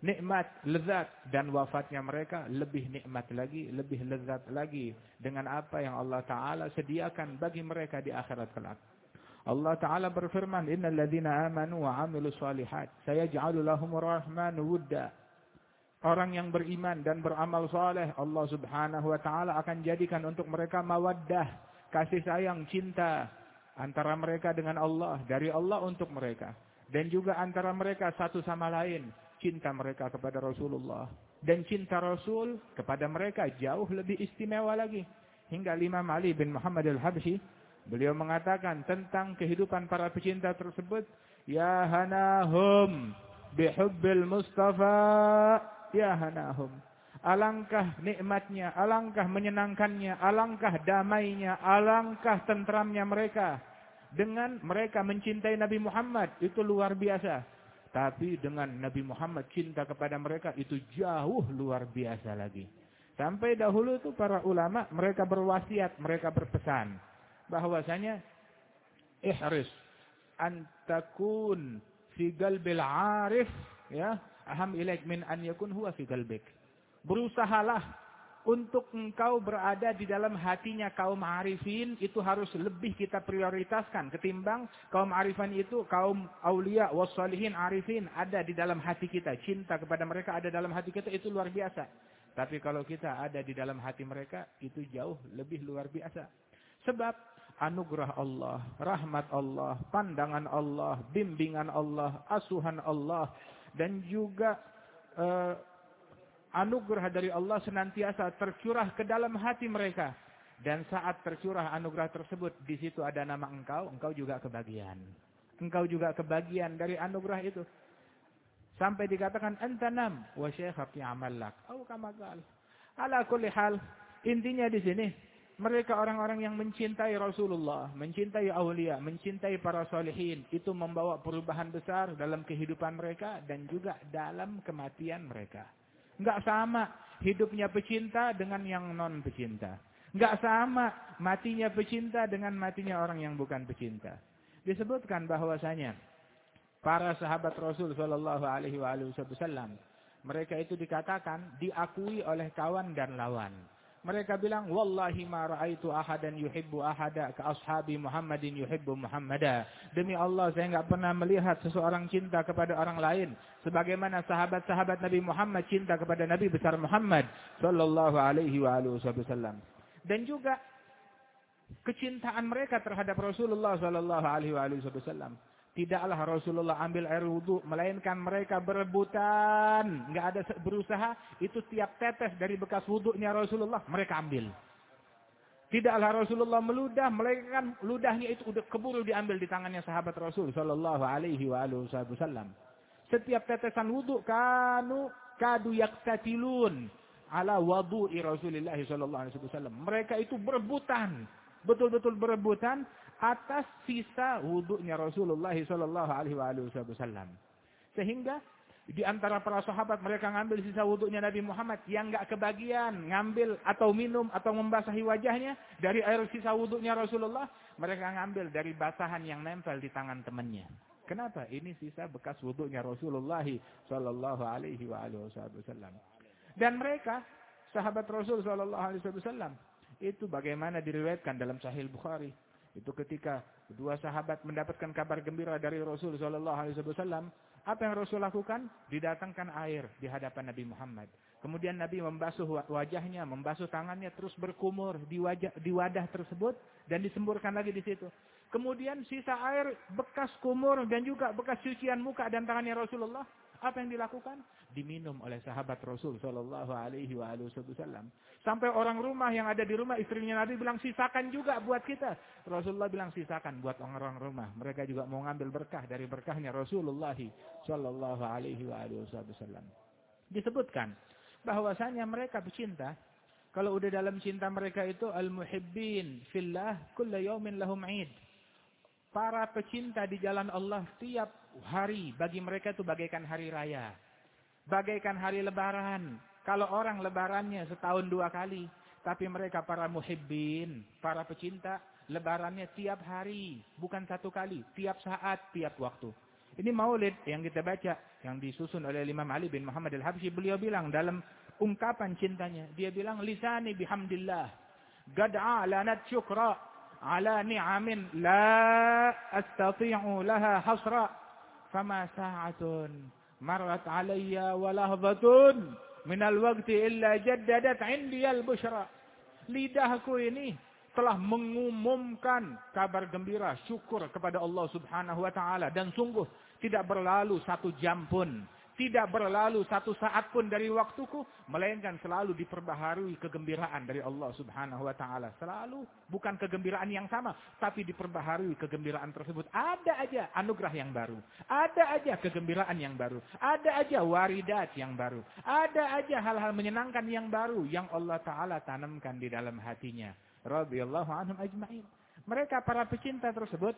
nikmat, lezat dan wafatnya mereka lebih nikmat lagi, lebih lezat lagi dengan apa yang Allah taala sediakan bagi mereka di akhirat kelak. Allah taala berfirman, "Innal ladzina amanu wa 'amilus shalihat sayaj'alu lahumur rahmanu wudda." Orang yang beriman dan beramal saleh, Allah Subhanahu wa taala akan jadikan untuk mereka mawaddah, kasih sayang, cinta antara mereka dengan Allah, dari Allah untuk mereka dan juga antara mereka satu sama lain cinta mereka kepada Rasulullah dan cinta Rasul kepada mereka jauh lebih istimewa lagi. Hingga Imam Ali bin Muhammad al-Habsyi beliau mengatakan tentang kehidupan para pecinta tersebut, ya hanahum bihubbil Mustafa, ya hanahum. Alangkah nikmatnya, alangkah menyenangkannya, alangkah damainya, alangkah tentramnya mereka dengan mereka mencintai Nabi Muhammad itu luar biasa. Tapi dengan Nabi Muhammad cinta kepada mereka itu jauh luar biasa lagi. Sampai dahulu itu para ulama mereka berwasiat, mereka berpesan bahwasanya ihris antakun fi qalbil arif ya aham ilaik min an yakun huwa fi qalbik. Berusahalah untuk engkau berada di dalam hatinya kaum arifin itu harus lebih kita prioritaskan. Ketimbang kaum arifin itu kaum aulia wassalihin arifin ada di dalam hati kita. Cinta kepada mereka ada dalam hati kita itu luar biasa. Tapi kalau kita ada di dalam hati mereka itu jauh lebih luar biasa. Sebab anugerah Allah rahmat Allah pandangan Allah bimbingan Allah asuhan Allah dan juga uh, anugerah dari Allah senantiasa tercurah ke dalam hati mereka. Dan saat tercurah anugerah tersebut, di situ ada nama engkau, engkau juga kebagian. Engkau juga kebagian dari anugerah itu. Sampai dikatakan, entanam, wa syekhaki amallak. Au kamagal. Ala kulli hal, intinya di sini, mereka orang-orang yang mencintai Rasulullah, mencintai awliya, mencintai para solehin, itu membawa perubahan besar dalam kehidupan mereka dan juga dalam kematian mereka. Enggak sama hidupnya pecinta dengan yang non pecinta. Enggak sama matinya pecinta dengan matinya orang yang bukan pecinta. Disebutkan bahwasanya para sahabat Rasul sallallahu alaihi wasallam mereka itu dikatakan diakui oleh kawan dan lawan. Mereka bilang wallahi ma raaitu ahadan yuhibbu ahada ka ashabi Muhammadin yuhibbu Muhammada. Demi Allah saya enggak pernah melihat seseorang cinta kepada orang lain sebagaimana sahabat-sahabat Nabi Muhammad cinta kepada Nabi besar Muhammad sallallahu alaihi wasallam dan juga kecintaan mereka terhadap Rasulullah sallallahu alaihi wasallam. Tidaklah Rasulullah ambil air wudu melainkan mereka berebutan, enggak ada berusaha, itu tiap tetes dari bekas wudunya Rasulullah mereka ambil. Tidaklah Rasulullah meludah, melainkan ludahnya itu udah keburu diambil di tangannya sahabat Rasul sallallahu alaihi wasallam. Setiap tetesan wudu kanu kadu yaktatilun ala wadu'i Rasulullah sallallahu alaihi wasallam. Mereka itu berebutan, betul-betul berebutan atas sisa wudunya Rasulullah sallallahu alaihi wasallam. Sehingga di antara para sahabat mereka ngambil sisa wudunya Nabi Muhammad yang enggak kebagian ngambil atau minum atau membasahi wajahnya dari air sisa wudunya Rasulullah, mereka ngambil dari basahan yang nempel di tangan temannya. Kenapa? Ini sisa bekas wudunya Rasulullah sallallahu alaihi wasallam. Dan mereka, sahabat Rasul Sallallahu Alaihi Wasallam, itu bagaimana diriwayatkan dalam Sahih Bukhari. Itu ketika kedua sahabat mendapatkan kabar gembira dari Rasul Sallallahu Alaihi Wasallam, apa yang Rasul lakukan? Didatangkan air di hadapan Nabi Muhammad. Kemudian Nabi membasuh wajahnya, membasuh tangannya, terus berkumur di wajah di wadah tersebut dan disemburkan lagi di situ. Kemudian sisa air bekas kumur dan juga bekas cucian muka dan tangannya Rasulullah apa yang dilakukan? Diminum oleh sahabat Rasul Shallallahu Alaihi Wasallam. Sampai orang rumah yang ada di rumah istrinya Nabi bilang sisakan juga buat kita. Rasulullah bilang sisakan buat orang-orang rumah. Mereka juga mau ngambil berkah dari berkahnya Rasulullah Shallallahu Alaihi Wasallam. Disebutkan bahwasanya mereka bercinta. Kalau udah dalam cinta mereka itu al-muhibbin fillah kulla yawmin lahum 'id. Para pecinta di jalan Allah tiap hari bagi mereka itu bagaikan hari raya. Bagaikan hari lebaran. Kalau orang lebarannya setahun dua kali. Tapi mereka para muhibbin, para pecinta, lebarannya tiap hari. Bukan satu kali, tiap saat, tiap waktu. Ini maulid yang kita baca, yang disusun oleh Imam Ali bin Muhammad al-Habsyi. Beliau bilang dalam ungkapan cintanya. Dia bilang, Lisani bihamdillah. Gad'a lanat syukra ala ni'amin la astati'u laha hasra. Fama sa'atun marat alayya wa lahzatun minal waqti illa jaddadat indi al-bushra lidahku ini telah mengumumkan kabar gembira syukur kepada Allah Subhanahu wa taala. Dan sungguh tidak berlalu satu jam pun tidak berlalu satu saat pun dari waktuku. Melainkan selalu diperbaharui kegembiraan dari Allah subhanahu wa ta'ala. Selalu bukan kegembiraan yang sama. Tapi diperbaharui kegembiraan tersebut. Ada aja anugerah yang baru. Ada aja kegembiraan yang baru. Ada aja waridat yang baru. Ada aja hal-hal menyenangkan yang baru. Yang Allah ta'ala tanamkan di dalam hatinya. Radiyallahu anhum ajma'in. Mereka para pecinta tersebut.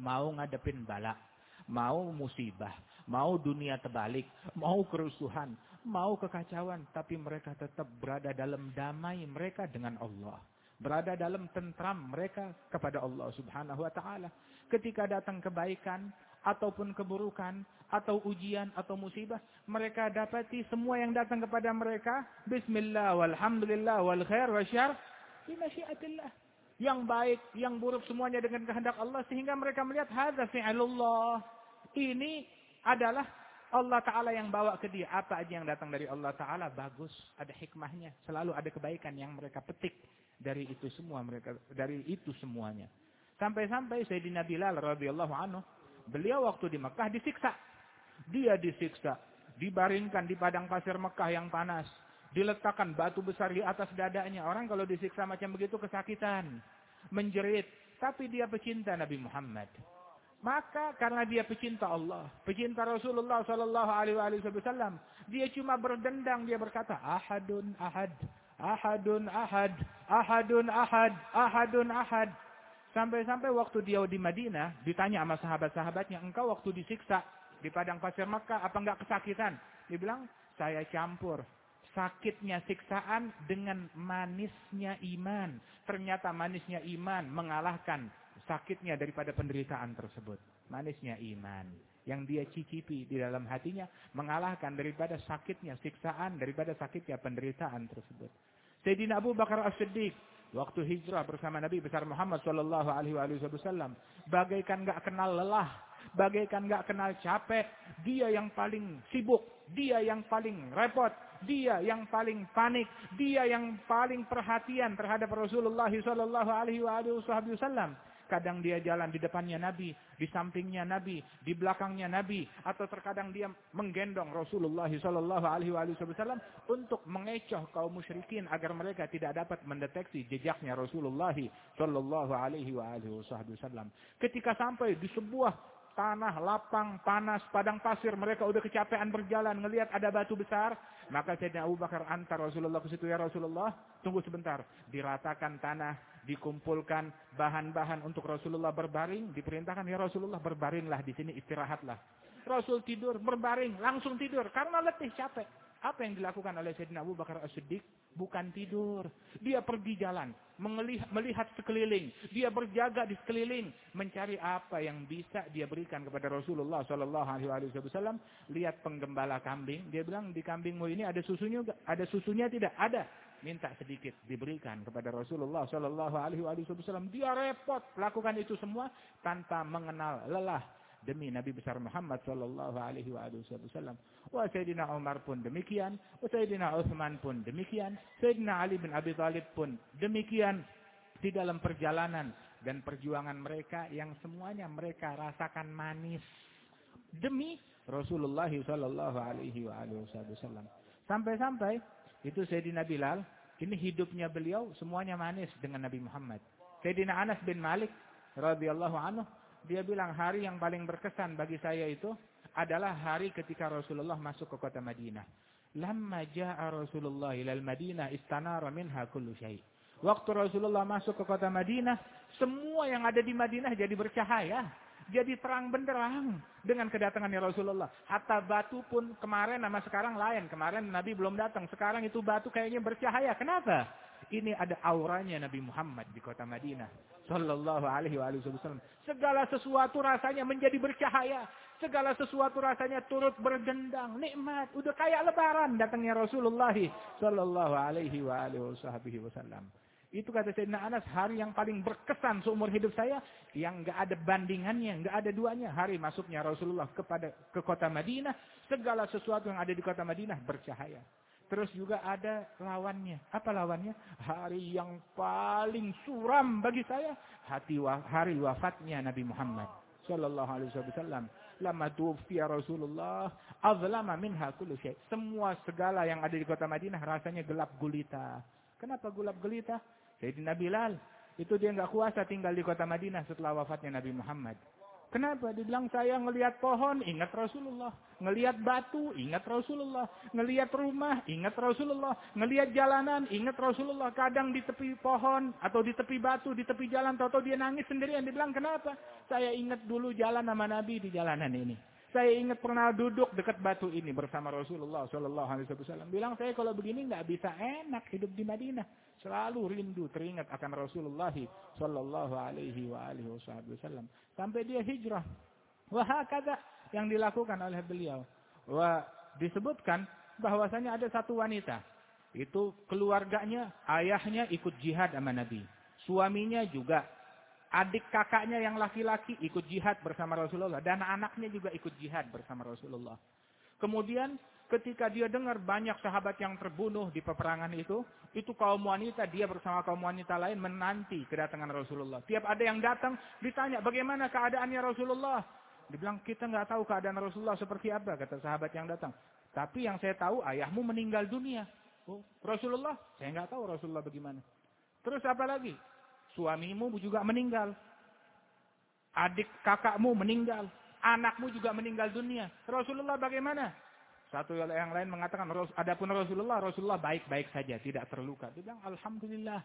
Mau ngadepin balak mau musibah, mau dunia terbalik, mau kerusuhan, mau kekacauan, tapi mereka tetap berada dalam damai mereka dengan Allah. Berada dalam tentram mereka kepada Allah subhanahu wa ta'ala. Ketika datang kebaikan, ataupun keburukan, atau ujian, atau musibah, mereka dapati semua yang datang kepada mereka, Bismillah, walhamdulillah, wal khair, wa syar, bimasyiatillah yang baik, yang buruk semuanya dengan kehendak Allah sehingga mereka melihat hadza fi'lullah. Ini adalah Allah Ta'ala yang bawa ke dia. Apa aja yang datang dari Allah Ta'ala bagus. Ada hikmahnya. Selalu ada kebaikan yang mereka petik dari itu semua mereka dari itu semuanya. Sampai-sampai Sayyidina Bilal radhiyallahu anhu, beliau waktu di Mekah disiksa. Dia disiksa, dibaringkan di padang pasir Mekah yang panas. Diletakkan batu besar di atas dadanya. Orang kalau disiksa macam begitu kesakitan. Menjerit. Tapi dia pecinta Nabi Muhammad. Maka karena dia pecinta Allah, pecinta Rasulullah sallallahu alaihi wasallam, dia cuma berdendang dia berkata ahadun ahad, ahadun ahad, ahadun ahad, ahadun ahad. Sampai-sampai waktu dia di Madinah ditanya sama sahabat-sahabatnya, "Engkau waktu disiksa di padang pasir Makkah apa enggak kesakitan?" Dia bilang, "Saya campur sakitnya siksaan dengan manisnya iman. Ternyata manisnya iman mengalahkan sakitnya daripada penderitaan tersebut. Manisnya iman. Yang dia cicipi di dalam hatinya mengalahkan daripada sakitnya siksaan, daripada sakitnya penderitaan tersebut. Sayyidina Abu Bakar As-Siddiq waktu hijrah bersama Nabi besar Muhammad sallallahu alaihi wasallam bagaikan enggak kenal lelah, bagaikan enggak kenal capek, dia yang paling sibuk, dia yang paling repot, dia yang paling panik, dia yang paling perhatian terhadap Rasulullah wasallam. Kadang dia jalan di depannya Nabi, di sampingnya Nabi, di belakangnya Nabi, atau terkadang dia menggendong Rasulullah Wasallam untuk mengecoh kaum musyrikin agar mereka tidak dapat mendeteksi jejaknya Rasulullah Wasallam. Ketika sampai di sebuah tanah lapang, panas, padang pasir, mereka udah kecapean berjalan, ngelihat ada batu besar, maka Sayyidina Abu Bakar antar Rasulullah ke situ ya Rasulullah, tunggu sebentar, diratakan tanah, dikumpulkan bahan-bahan untuk Rasulullah berbaring, diperintahkan ya Rasulullah berbaringlah di sini istirahatlah. Rasul tidur, berbaring, langsung tidur karena letih capek. Apa yang dilakukan oleh Sayyidina Abu Bakar As-Siddiq? Bukan tidur. Dia pergi jalan, melihat sekeliling. Dia berjaga di sekeliling, mencari apa yang bisa dia berikan kepada Rasulullah Wasallam. Lihat penggembala kambing, dia bilang di kambingmu ini ada susunya, ada susunya tidak? Ada minta sedikit diberikan kepada Rasulullah Wasallam. Dia repot lakukan itu semua tanpa mengenal lelah demi Nabi besar Muhammad Shallallahu Alaihi Wasallam. Wa Sayyidina Umar pun demikian, wa Sayyidina Uthman pun demikian, Sayyidina Ali bin Abi Thalib pun demikian di dalam perjalanan dan perjuangan mereka yang semuanya mereka rasakan manis demi Rasulullah Shallallahu Alaihi Wasallam. Sampai-sampai itu Sayyidina Bilal, ini hidupnya beliau semuanya manis dengan Nabi Muhammad. Sayyidina Anas bin Malik radhiyallahu anhu, dia bilang hari yang paling berkesan bagi saya itu adalah hari ketika Rasulullah masuk ke kota Madinah. Lamma ja'a Rasulullah ilal Madinah istanara minha kullu syai. Waktu Rasulullah masuk ke kota Madinah, semua yang ada di Madinah jadi bercahaya jadi terang benderang dengan kedatangannya Rasulullah. Hatta batu pun kemarin nama sekarang lain. Kemarin Nabi belum datang. Sekarang itu batu kayaknya bercahaya. Kenapa? Ini ada auranya Nabi Muhammad di kota Madinah. Sallallahu alaihi wasallam. Segala sesuatu rasanya menjadi bercahaya. Segala sesuatu rasanya turut berdendang. Nikmat. Udah kayak lebaran datangnya Rasulullah. Sallallahu alaihi wasallam. Itu kata Sayyidina Anas, hari yang paling berkesan seumur hidup saya, yang enggak ada bandingannya, enggak ada duanya. Hari masuknya Rasulullah kepada ke kota Madinah, segala sesuatu yang ada di kota Madinah bercahaya. Terus juga ada lawannya. Apa lawannya? Hari yang paling suram bagi saya, hati hari wafatnya Nabi Muhammad sallallahu alaihi wasallam. Lama tuwfiya Rasulullah, azlama minha kullu. Semua segala yang ada di kota Madinah rasanya gelap gulita. Kenapa gelap gulita? Sayyidina Bilal, itu dia nggak kuasa tinggal di kota Madinah setelah wafatnya Nabi Muhammad. Kenapa? Dibilang saya ngelihat pohon, ingat Rasulullah. Ngelihat batu, ingat Rasulullah. Ngelihat rumah, ingat Rasulullah. Ngelihat jalanan, ingat Rasulullah. Kadang di tepi pohon, atau di tepi batu, di tepi jalan, atau dia nangis sendirian. Dibilang kenapa? Saya ingat dulu jalan sama Nabi di jalanan ini. Saya ingat pernah duduk dekat batu ini bersama Rasulullah Shallallahu Alaihi Wasallam. Bilang saya kalau begini nggak bisa enak hidup di Madinah. Selalu rindu teringat akan Rasulullah Shallallahu Alaihi Wasallam. Sampai dia hijrah. Wah kata yang dilakukan oleh beliau. Wah disebutkan bahwasanya ada satu wanita. Itu keluarganya, ayahnya ikut jihad sama Nabi. Suaminya juga Adik kakaknya yang laki-laki ikut jihad bersama Rasulullah. Dan anaknya juga ikut jihad bersama Rasulullah. Kemudian ketika dia dengar banyak sahabat yang terbunuh di peperangan itu. Itu kaum wanita, dia bersama kaum wanita lain menanti kedatangan Rasulullah. Tiap ada yang datang, ditanya bagaimana keadaannya Rasulullah. Dibilang kita nggak tahu keadaan Rasulullah seperti apa, kata sahabat yang datang. Tapi yang saya tahu ayahmu meninggal dunia. Oh, Rasulullah? Saya nggak tahu Rasulullah bagaimana. Terus apa lagi? Suamimu juga meninggal. Adik kakakmu meninggal. Anakmu juga meninggal dunia. Rasulullah bagaimana? Satu yang lain mengatakan, adapun Rasulullah, Rasulullah baik-baik saja, tidak terluka. Dia bilang, Alhamdulillah.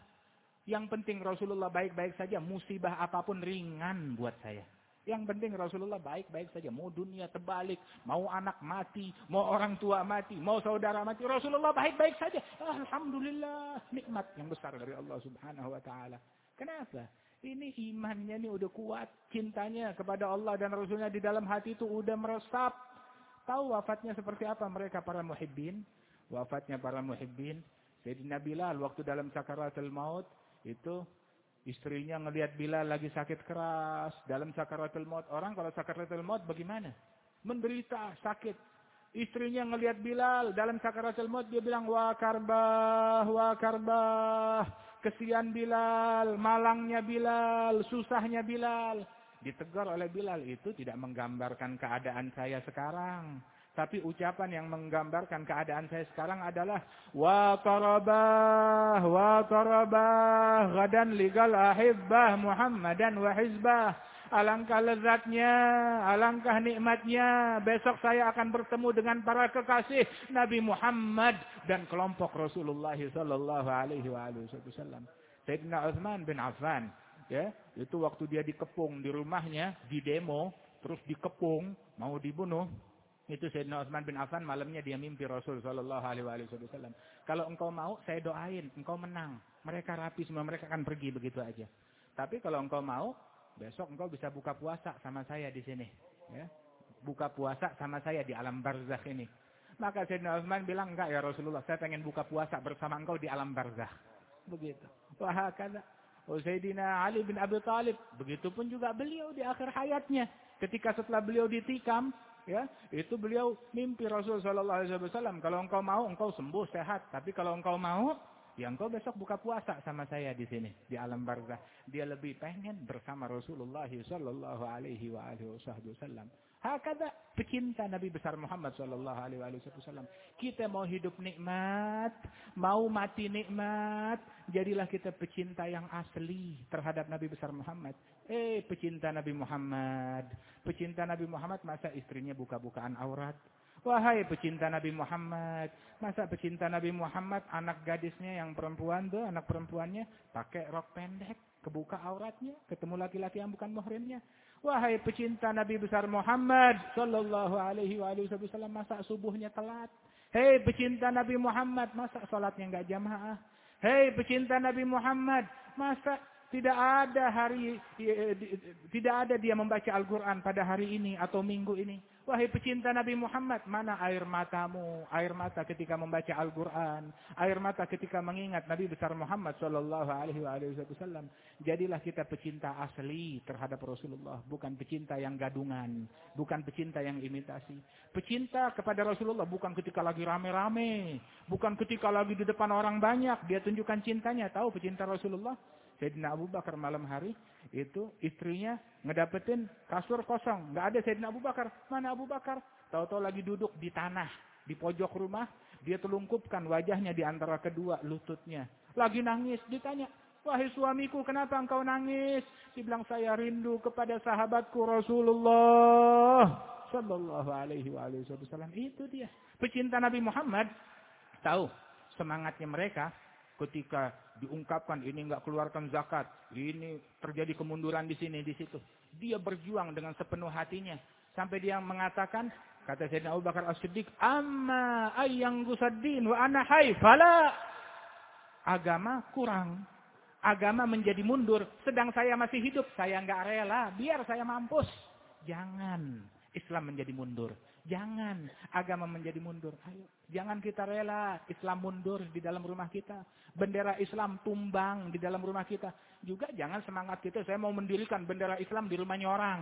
Yang penting Rasulullah baik-baik saja, musibah apa pun ringan buat saya. Yang penting Rasulullah baik-baik saja. Mau dunia terbalik, mau anak mati, mau orang tua mati, mau saudara mati. Rasulullah baik-baik saja. Alhamdulillah. Nikmat yang besar dari Allah subhanahu wa ta'ala. Kenapa? Ini imannya ini udah kuat. Cintanya kepada Allah dan Rasulnya di dalam hati itu udah meresap. Tahu wafatnya seperti apa mereka para muhibbin? Wafatnya para muhibbin. Sayyidina Bilal waktu dalam sakaratul maut itu istrinya ngelihat Bilal lagi sakit keras dalam sakaratul maut. Orang kalau sakaratul maut bagaimana? Menderita, sakit. Istrinya ngelihat Bilal dalam sakaratul maut dia bilang wa karbah wa karbah. Kesian Bilal, malangnya Bilal, susahnya Bilal. Ditegur oleh Bilal itu tidak menggambarkan keadaan saya sekarang. Tapi ucapan yang menggambarkan keadaan saya sekarang adalah wa qarabah wa qarabah gadan ligal ahibbah Muhammadan wa hizbah. Alangkah lezatnya, alangkah nikmatnya. Besok saya akan bertemu dengan para kekasih Nabi Muhammad dan kelompok Rasulullah sallallahu alaihi wasallam. Sayyidina Utsman bin Affan, ya, itu waktu dia dikepung di rumahnya, di demo, terus dikepung, mau dibunuh. Itu Sayyidina Utsman bin Affan malamnya dia mimpi Rasul sallallahu alaihi wasallam. Kalau engkau mau, saya doain engkau menang. Mereka rapi semua, mereka akan pergi begitu aja. Tapi kalau engkau mau, besok engkau bisa buka puasa sama saya di sini, ya. Buka puasa sama saya di alam barzakh ini. Maka Sayyidina Utsman bilang, "Enggak ya Rasulullah, saya pengen buka puasa bersama engkau di alam barzakh." Begitu. Wah, Oh Sayyidina Ali bin Abi Thalib, begitu pun juga beliau di akhir hayatnya. Ketika setelah beliau ditikam, ya, itu beliau mimpi Rasul sallallahu alaihi wasallam, kalau engkau mau engkau sembuh sehat, tapi kalau engkau mau Ya engkau besok buka puasa sama saya di sini di alam barzah. Dia lebih pengen bersama Rasulullah sallallahu alaihi wa alihi wasallam. Hakada pecinta Nabi besar Muhammad sallallahu alaihi wasallam. Kita mau hidup nikmat, mau mati nikmat, jadilah kita pecinta yang asli terhadap Nabi besar Muhammad. Eh, pecinta Nabi Muhammad, pecinta Nabi Muhammad masa istrinya buka-bukaan aurat? Wahai pecinta Nabi Muhammad, masa pecinta Nabi Muhammad anak gadisnya yang perempuan tuh, anak perempuannya pakai rok pendek, kebuka auratnya, ketemu laki-laki yang bukan muhrimnya. Wahai pecinta Nabi besar Muhammad sallallahu alaihi wasallam, masa subuhnya telat. Hei pecinta Nabi Muhammad, masa salatnya enggak jamaah? Hei pecinta Nabi Muhammad, masa tidak ada hari tidak ada dia membaca Al-Qur'an pada hari ini atau minggu ini? Wahai pecinta Nabi Muhammad, mana air matamu? Air mata ketika membaca Al-Quran. Air mata ketika mengingat Nabi besar Muhammad Sallallahu Alaihi Wasallam. Jadilah kita pecinta asli terhadap Rasulullah. Bukan pecinta yang gadungan. Bukan pecinta yang imitasi. Pecinta kepada Rasulullah bukan ketika lagi rame-rame. Bukan ketika lagi di depan orang banyak. Dia tunjukkan cintanya. Tahu pecinta Rasulullah? Sayyidina Abu Bakar malam hari itu istrinya ngedapetin kasur kosong. Nggak ada Sayyidina Abu Bakar. Mana Abu Bakar? Tahu-tahu lagi duduk di tanah. Di pojok rumah. Dia telungkupkan wajahnya di antara kedua lututnya. Lagi nangis. Ditanya. Wahai suamiku kenapa engkau nangis? Dibilang saya rindu kepada sahabatku Rasulullah. Sallallahu alaihi wasallam. Itu dia. Pecinta Nabi Muhammad. Tahu semangatnya mereka ketika diungkapkan ini enggak keluarkan zakat, ini terjadi kemunduran di sini di situ. Dia berjuang dengan sepenuh hatinya sampai dia mengatakan kata Sayyidina Abu Bakar As-Siddiq, "Amma ayyang gusaddin wa ana hayy fala." Agama kurang. Agama menjadi mundur, sedang saya masih hidup, saya enggak rela, biar saya mampus. Jangan Islam menjadi mundur. Jangan agama menjadi mundur. Ayo, jangan kita rela Islam mundur di dalam rumah kita. Bendera Islam tumbang di dalam rumah kita. Juga jangan semangat kita, saya mau mendirikan bendera Islam di rumahnya orang.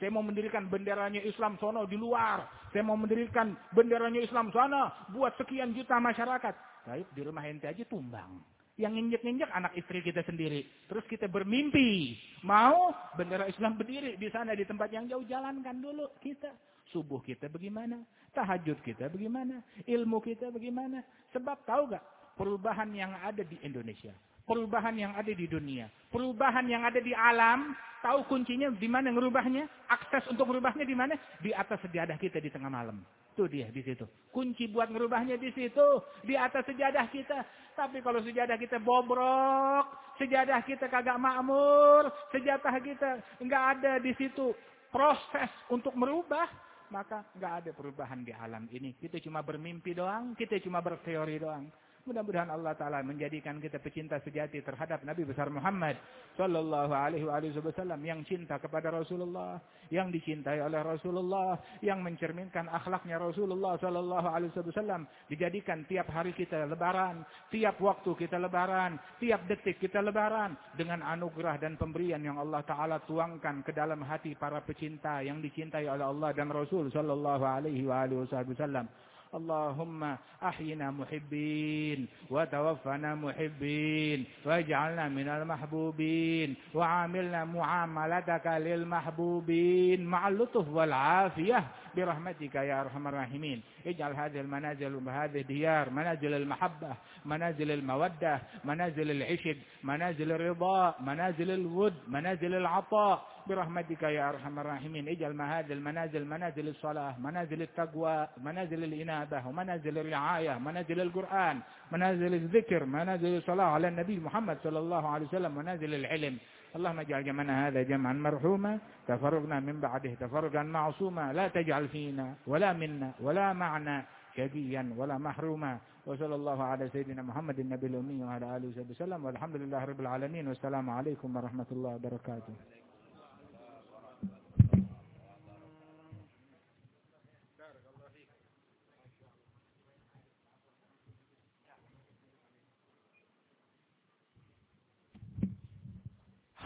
Saya mau mendirikan benderanya Islam sono di luar. Saya mau mendirikan benderanya Islam sana buat sekian juta masyarakat. Baik, di rumah ente aja tumbang. Yang nginjek-nginjek anak istri kita sendiri. Terus kita bermimpi. Mau bendera Islam berdiri di sana di tempat yang jauh. Jalankan dulu kita. Subuh kita bagaimana? Tahajud kita bagaimana? Ilmu kita bagaimana? Sebab tahu gak? Perubahan yang ada di Indonesia. Perubahan yang ada di dunia. Perubahan yang ada di alam. Tahu kuncinya di mana ngerubahnya? Akses untuk merubahnya di mana? Di atas sejadah kita di tengah malam. Itu dia di situ. Kunci buat ngerubahnya di situ. Di atas sejadah kita. Tapi kalau sejadah kita bobrok. Sejadah kita kagak makmur. Sejadah kita nggak ada di situ. Proses untuk merubah. Maka nggak ada perubahan di alam ini. Kita cuma bermimpi doang. Kita cuma berteori doang. Mudah-mudahan Allah Ta'ala menjadikan kita pecinta sejati terhadap Nabi besar Muhammad Sallallahu alaihi wasallam yang cinta kepada Rasulullah. Yang dicintai oleh Rasulullah. Yang mencerminkan akhlaknya Rasulullah Sallallahu alaihi wasallam. Dijadikan tiap hari kita lebaran. Tiap waktu kita lebaran. Tiap detik kita lebaran. Dengan anugerah dan pemberian yang Allah Ta'ala tuangkan ke dalam hati para pecinta. Yang dicintai oleh Allah dan Rasul Sallallahu alaihi wasallam. اللهم أحينا محبين وتوفنا محبين واجعلنا من المحبوبين وعاملنا معاملتك للمحبوبين مع اللطف والعافية برحمتك يا أرحم الراحمين. اجعل هذه المنازل وهذه الديار منازل المحبة منازل المودة منازل العشق منازل الرضا منازل الود منازل العطاء برحمتك يا أرحم الراحمين. اجعل ما هذه المنازل منازل الصلاة منازل التقوى منازل الإنابة ومنازل الرعاية منازل القرآن منازل الذكر منازل الصلاة على النبي محمد صلى الله عليه وسلم منازل العلم. اللهم اجعل جمعنا هذا جمعا مرحوما تفرقنا من بعده تفرقا معصوما لا تجعل فينا ولا منا ولا معنا شقيا ولا محروما. وصلى الله على سيدنا محمد النبي الأمي وعلى آله وصحبه وسلم. والحمد لله رب العالمين. والسلام عليكم ورحمة الله وبركاته.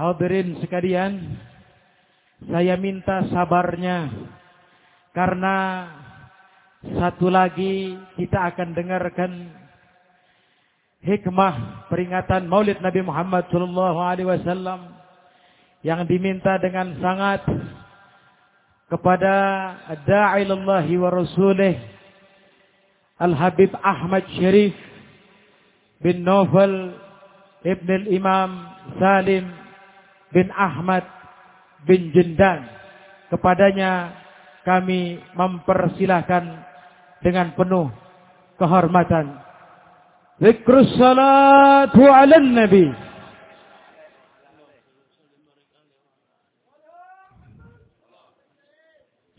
Hadirin sekalian, saya minta sabarnya karena satu lagi kita akan dengarkan hikmah peringatan Maulid Nabi Muhammad sallallahu alaihi wasallam yang diminta dengan sangat kepada da'ilallahi wa rasulih Al-Habib Ahmad Sharif bin Novel Ibn al-Imam Salim bin Ahmad bin Jendan. Kepadanya kami mempersilahkan dengan penuh kehormatan. Zikrus salatu ala nabi.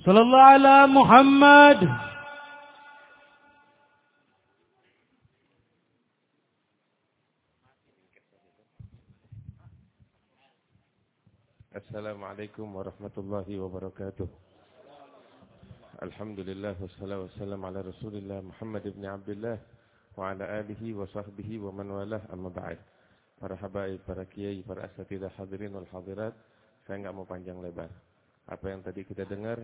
Sallallahu ala Muhammad. Assalamualaikum warahmatullahi wabarakatuh. Alhamdulillah wassalatu wassalamu ala Rasulillah Muhammad ibn Abdullah wa ala alihi wa sahbihi wa man walah amma ba'd. Para habaib, para kiai, para asatidah hadirin wal hadirat, saya enggak mau panjang lebar. Apa yang tadi kita dengar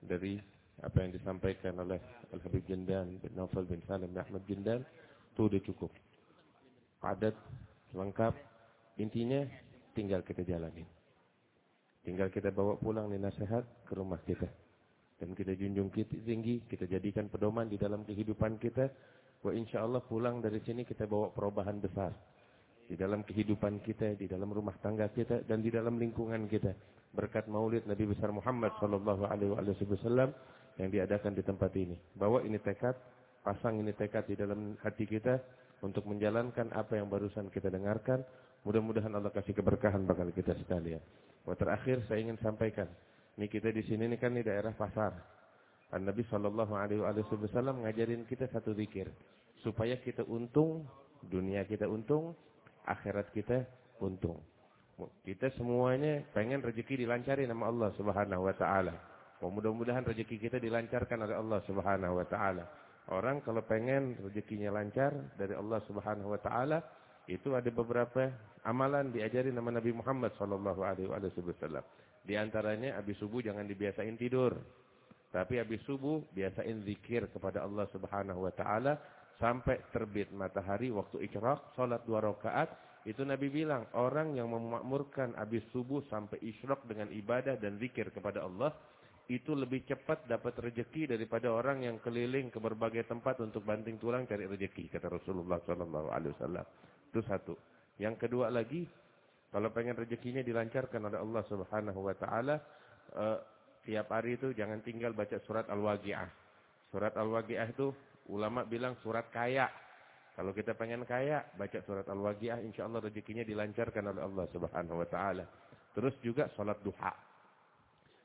dari apa yang disampaikan oleh Al-Habib Jindan bin Naufal bin Salim bin Ahmad Jindan itu sudah cukup. Padat, lengkap, intinya tinggal kita jalanin. Tinggal kita bawa pulang nih nasihat ke rumah kita. Dan kita junjung tinggi, kita jadikan pedoman di dalam kehidupan kita. Wa insya Allah pulang dari sini kita bawa perubahan besar. Di dalam kehidupan kita, di dalam rumah tangga kita, dan di dalam lingkungan kita. Berkat maulid Nabi besar Muhammad Sallallahu Alaihi Wasallam yang diadakan di tempat ini. Bawa ini tekad, pasang ini tekad di dalam hati kita untuk menjalankan apa yang barusan kita dengarkan. Mudah-mudahan Allah kasih keberkahan bakal kita sekalian. Buat terakhir saya ingin sampaikan, ini kita di sini ini kan di daerah pasar. An Nabi Shallallahu Alaihi Wasallam ngajarin kita satu zikir supaya kita untung, dunia kita untung, akhirat kita untung. Kita semuanya pengen rezeki dilancarin sama Allah Subhanahu Wa Taala. Mudah-mudahan rezeki kita dilancarkan oleh Allah Subhanahu Wa Taala. Orang kalau pengen rezekinya lancar dari Allah Subhanahu Wa Taala, itu ada beberapa amalan diajari nama Nabi Muhammad sallallahu alaihi wasallam. Di antaranya habis subuh jangan dibiasain tidur. Tapi habis subuh biasain zikir kepada Allah Subhanahu wa taala sampai terbit matahari waktu isyraq salat dua rakaat itu Nabi bilang orang yang memakmurkan habis subuh sampai isyraq dengan ibadah dan zikir kepada Allah itu lebih cepat dapat rezeki daripada orang yang keliling ke berbagai tempat untuk banting tulang cari rezeki kata Rasulullah sallallahu alaihi wasallam. Itu satu. Yang kedua lagi kalau pengen rezekinya dilancarkan oleh Allah Subhanahu wa taala uh, tiap hari itu jangan tinggal baca surat Al-Waqiah. Surat Al-Waqiah itu ulama bilang surat kaya. Kalau kita pengen kaya, baca surat Al-Waqiah, insya Allah rezekinya dilancarkan oleh Allah Subhanahu wa taala. Terus juga salat duha.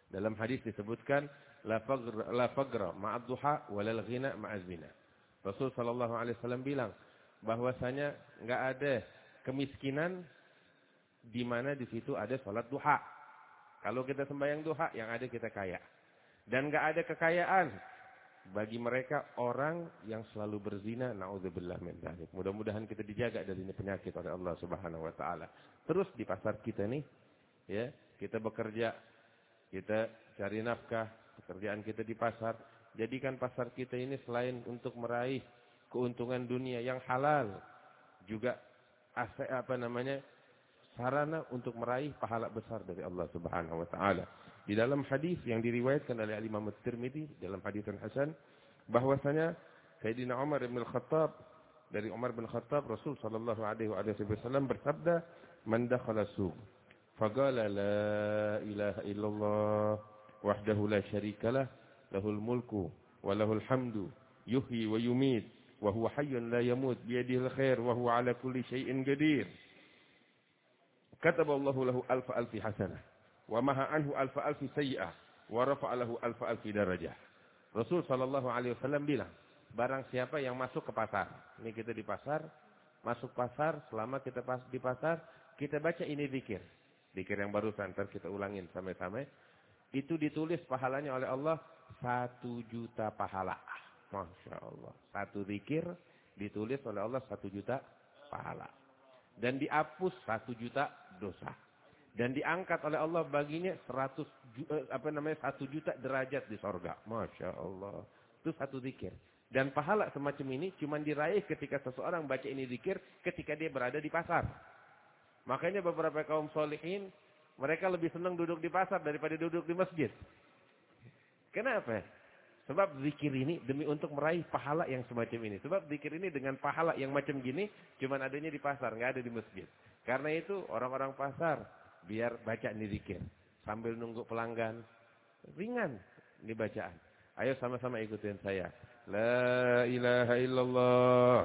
Dalam hadis disebutkan la fagra ma'ad duha walal ghina ma'az. Rasul sallallahu alaihi wasallam bilang bahwasanya enggak ada kemiskinan di mana di situ ada salat duha. Kalau kita sembahyang duha, yang ada kita kaya. Dan enggak ada kekayaan bagi mereka orang yang selalu berzina naudzubillah min. Mudah-mudahan kita dijaga dari ini penyakit oleh Allah Subhanahu wa taala. Terus di pasar kita nih ya, kita bekerja, kita cari nafkah, pekerjaan kita di pasar. Jadikan pasar kita ini selain untuk meraih keuntungan dunia yang halal, juga apa namanya? sarana untuk meraih pahala besar dari Allah Subhanahu wa taala. Di dalam hadis yang diriwayatkan oleh Imam At-Tirmidzi dalam hadis hasan bahwasanya Sayyidina Umar bin Khattab dari Umar bin Khattab Rasul sallallahu alaihi wasallam bersabda man dakhala suq faqala la ilaha illallah wahdahu la syarikalah lahul mulku wa lahul hamdu yuhyi wa yumit yamut bi yadihi al-khair wa huwa ala kulli syai'in qadir kataba Allahu lahu alfa alfi hasanah wa maha anhu alfa alfi sayyi'ah wa rafa'a lahu alfa alfi darajah. Rasul sallallahu alaihi wasallam bilang, barang siapa yang masuk ke pasar. Ini kita di pasar, masuk pasar, selama kita pas di pasar, kita baca ini zikir. Zikir yang barusan, ntar kita ulangin sampai-sampai. Itu ditulis pahalanya oleh Allah satu juta pahala. Masya Allah. Satu zikir ditulis oleh Allah satu juta pahala. Dan dihapus satu juta dosa dan diangkat oleh Allah baginya 100 eh, apa namanya 1 juta derajat di sorga. Masya Allah. Itu satu zikir. Dan pahala semacam ini cuma diraih ketika seseorang baca ini zikir ketika dia berada di pasar. Makanya beberapa kaum solihin mereka lebih senang duduk di pasar daripada duduk di masjid. Kenapa? Sebab zikir ini demi untuk meraih pahala yang semacam ini. Sebab zikir ini dengan pahala yang macam gini cuma adanya di pasar, nggak ada di masjid. Karena itu orang-orang pasar biar baca ini zikir sambil nunggu pelanggan. Ringan ini bacaan. Ayo sama-sama ikutin saya. La ilaha illallah.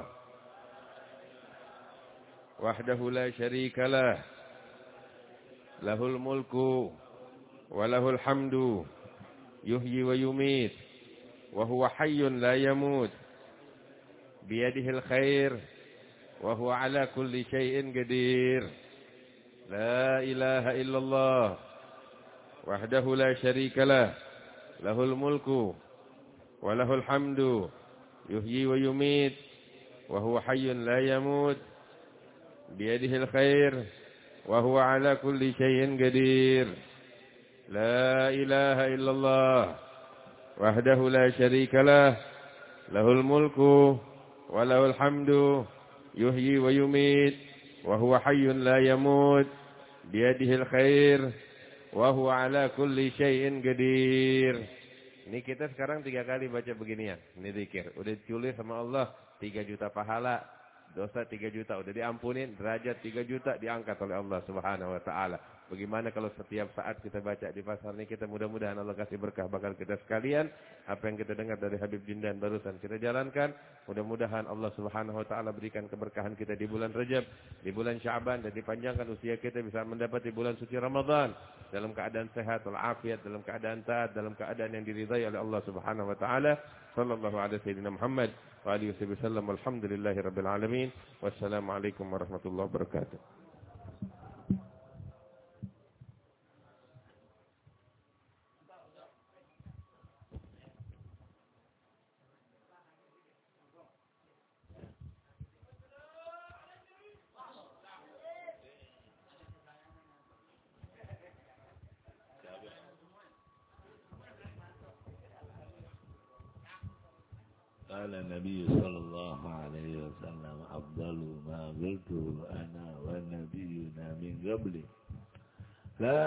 Wahdahu la syarikalah. Lahul mulku wa lahul hamdu. Yuhyi wa yumit. Hayyun la yamut. Biyadihil khair. Wa huwa ala kulli syai'in qadir. لا إله إلا الله وحده لا شريك له له الملك وله الحمد يحيي ويميت وهو حي لا يموت بيده الخير وهو على كل شيء قدير لا إله إلا الله وحده لا شريك له له الملك وله الحمد يحيي ويميت وهو حي لا يموت بيده الخير وهو على كل شيء قدير Ini kita sekarang tiga kali baca beginian. Ini zikir. Udah ditulis sama Allah tiga juta pahala. Dosa tiga juta. Udah diampunin. Derajat tiga juta diangkat oleh Allah subhanahu wa ta'ala. Bagaimana kalau setiap saat kita baca di pasal ini kita mudah-mudahan Allah kasih berkah bakal kita sekalian. Apa yang kita dengar dari Habib Jindan barusan kita jalankan. Mudah-mudahan Allah Subhanahu wa taala berikan keberkahan kita di bulan Rajab, di bulan Syaban dan dipanjangkan usia kita bisa mendapat di bulan suci Ramadan dalam keadaan sehat walafiat, dalam keadaan taat, dalam keadaan yang diridai oleh Allah Subhanahu wa taala. Sallallahu alaihi sayyidina Muhammad wa alihi wasallam. Alhamdulillahirabbil alamin. Wassalamualaikum warahmatullahi wabarakatuh. قال النبي صلى الله عليه وسلم أفضل ما قلته أنا والنبينا من قبلي لا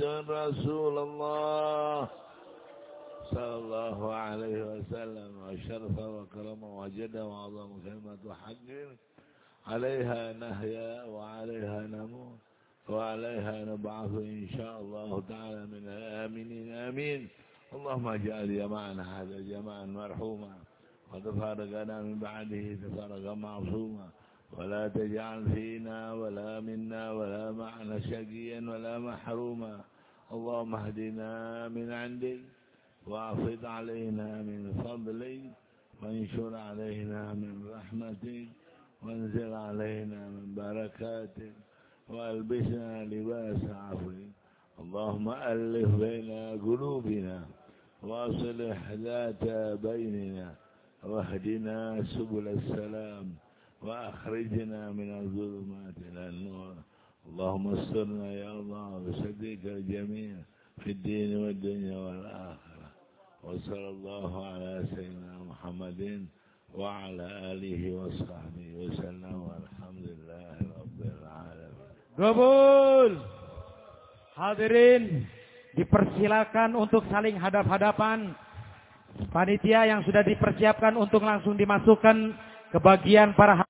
محمد رسول الله صلى الله عليه وسلم وشرف وكرم وجد وعظم كلمة حق عليها نحيا وعليها نموت وعليها نبعث إن شاء الله تعالى من الآمنين آمين اللهم اجعل جمعنا هذا جمعا مرحوما وتفارقنا من بعده تفارقا معصوما ولا تجعل فينا ولا منا ولا معنا شقيا ولا محروما. اللهم اهدنا من عندك وافض علينا من فضلك. وانشر علينا من رحمتك. وانزل علينا من بركاتك. والبسنا لباس عفوك. اللهم ألف بين قلوبنا وأصلح ذات بيننا. واهدنا سبل السلام. وأخرجنا من الظلمات إلى النور اللهم استرنا يا الله بصديق الجميع في الدين والدنيا والآخرة وصلى الله على سيدنا محمد وعلى آله وصحبه وسلم والحمد لله رب العالمين Gobul. Hadirin dipersilakan untuk saling hadap-hadapan. Panitia yang sudah dipersiapkan untuk langsung dimasukkan kebagian para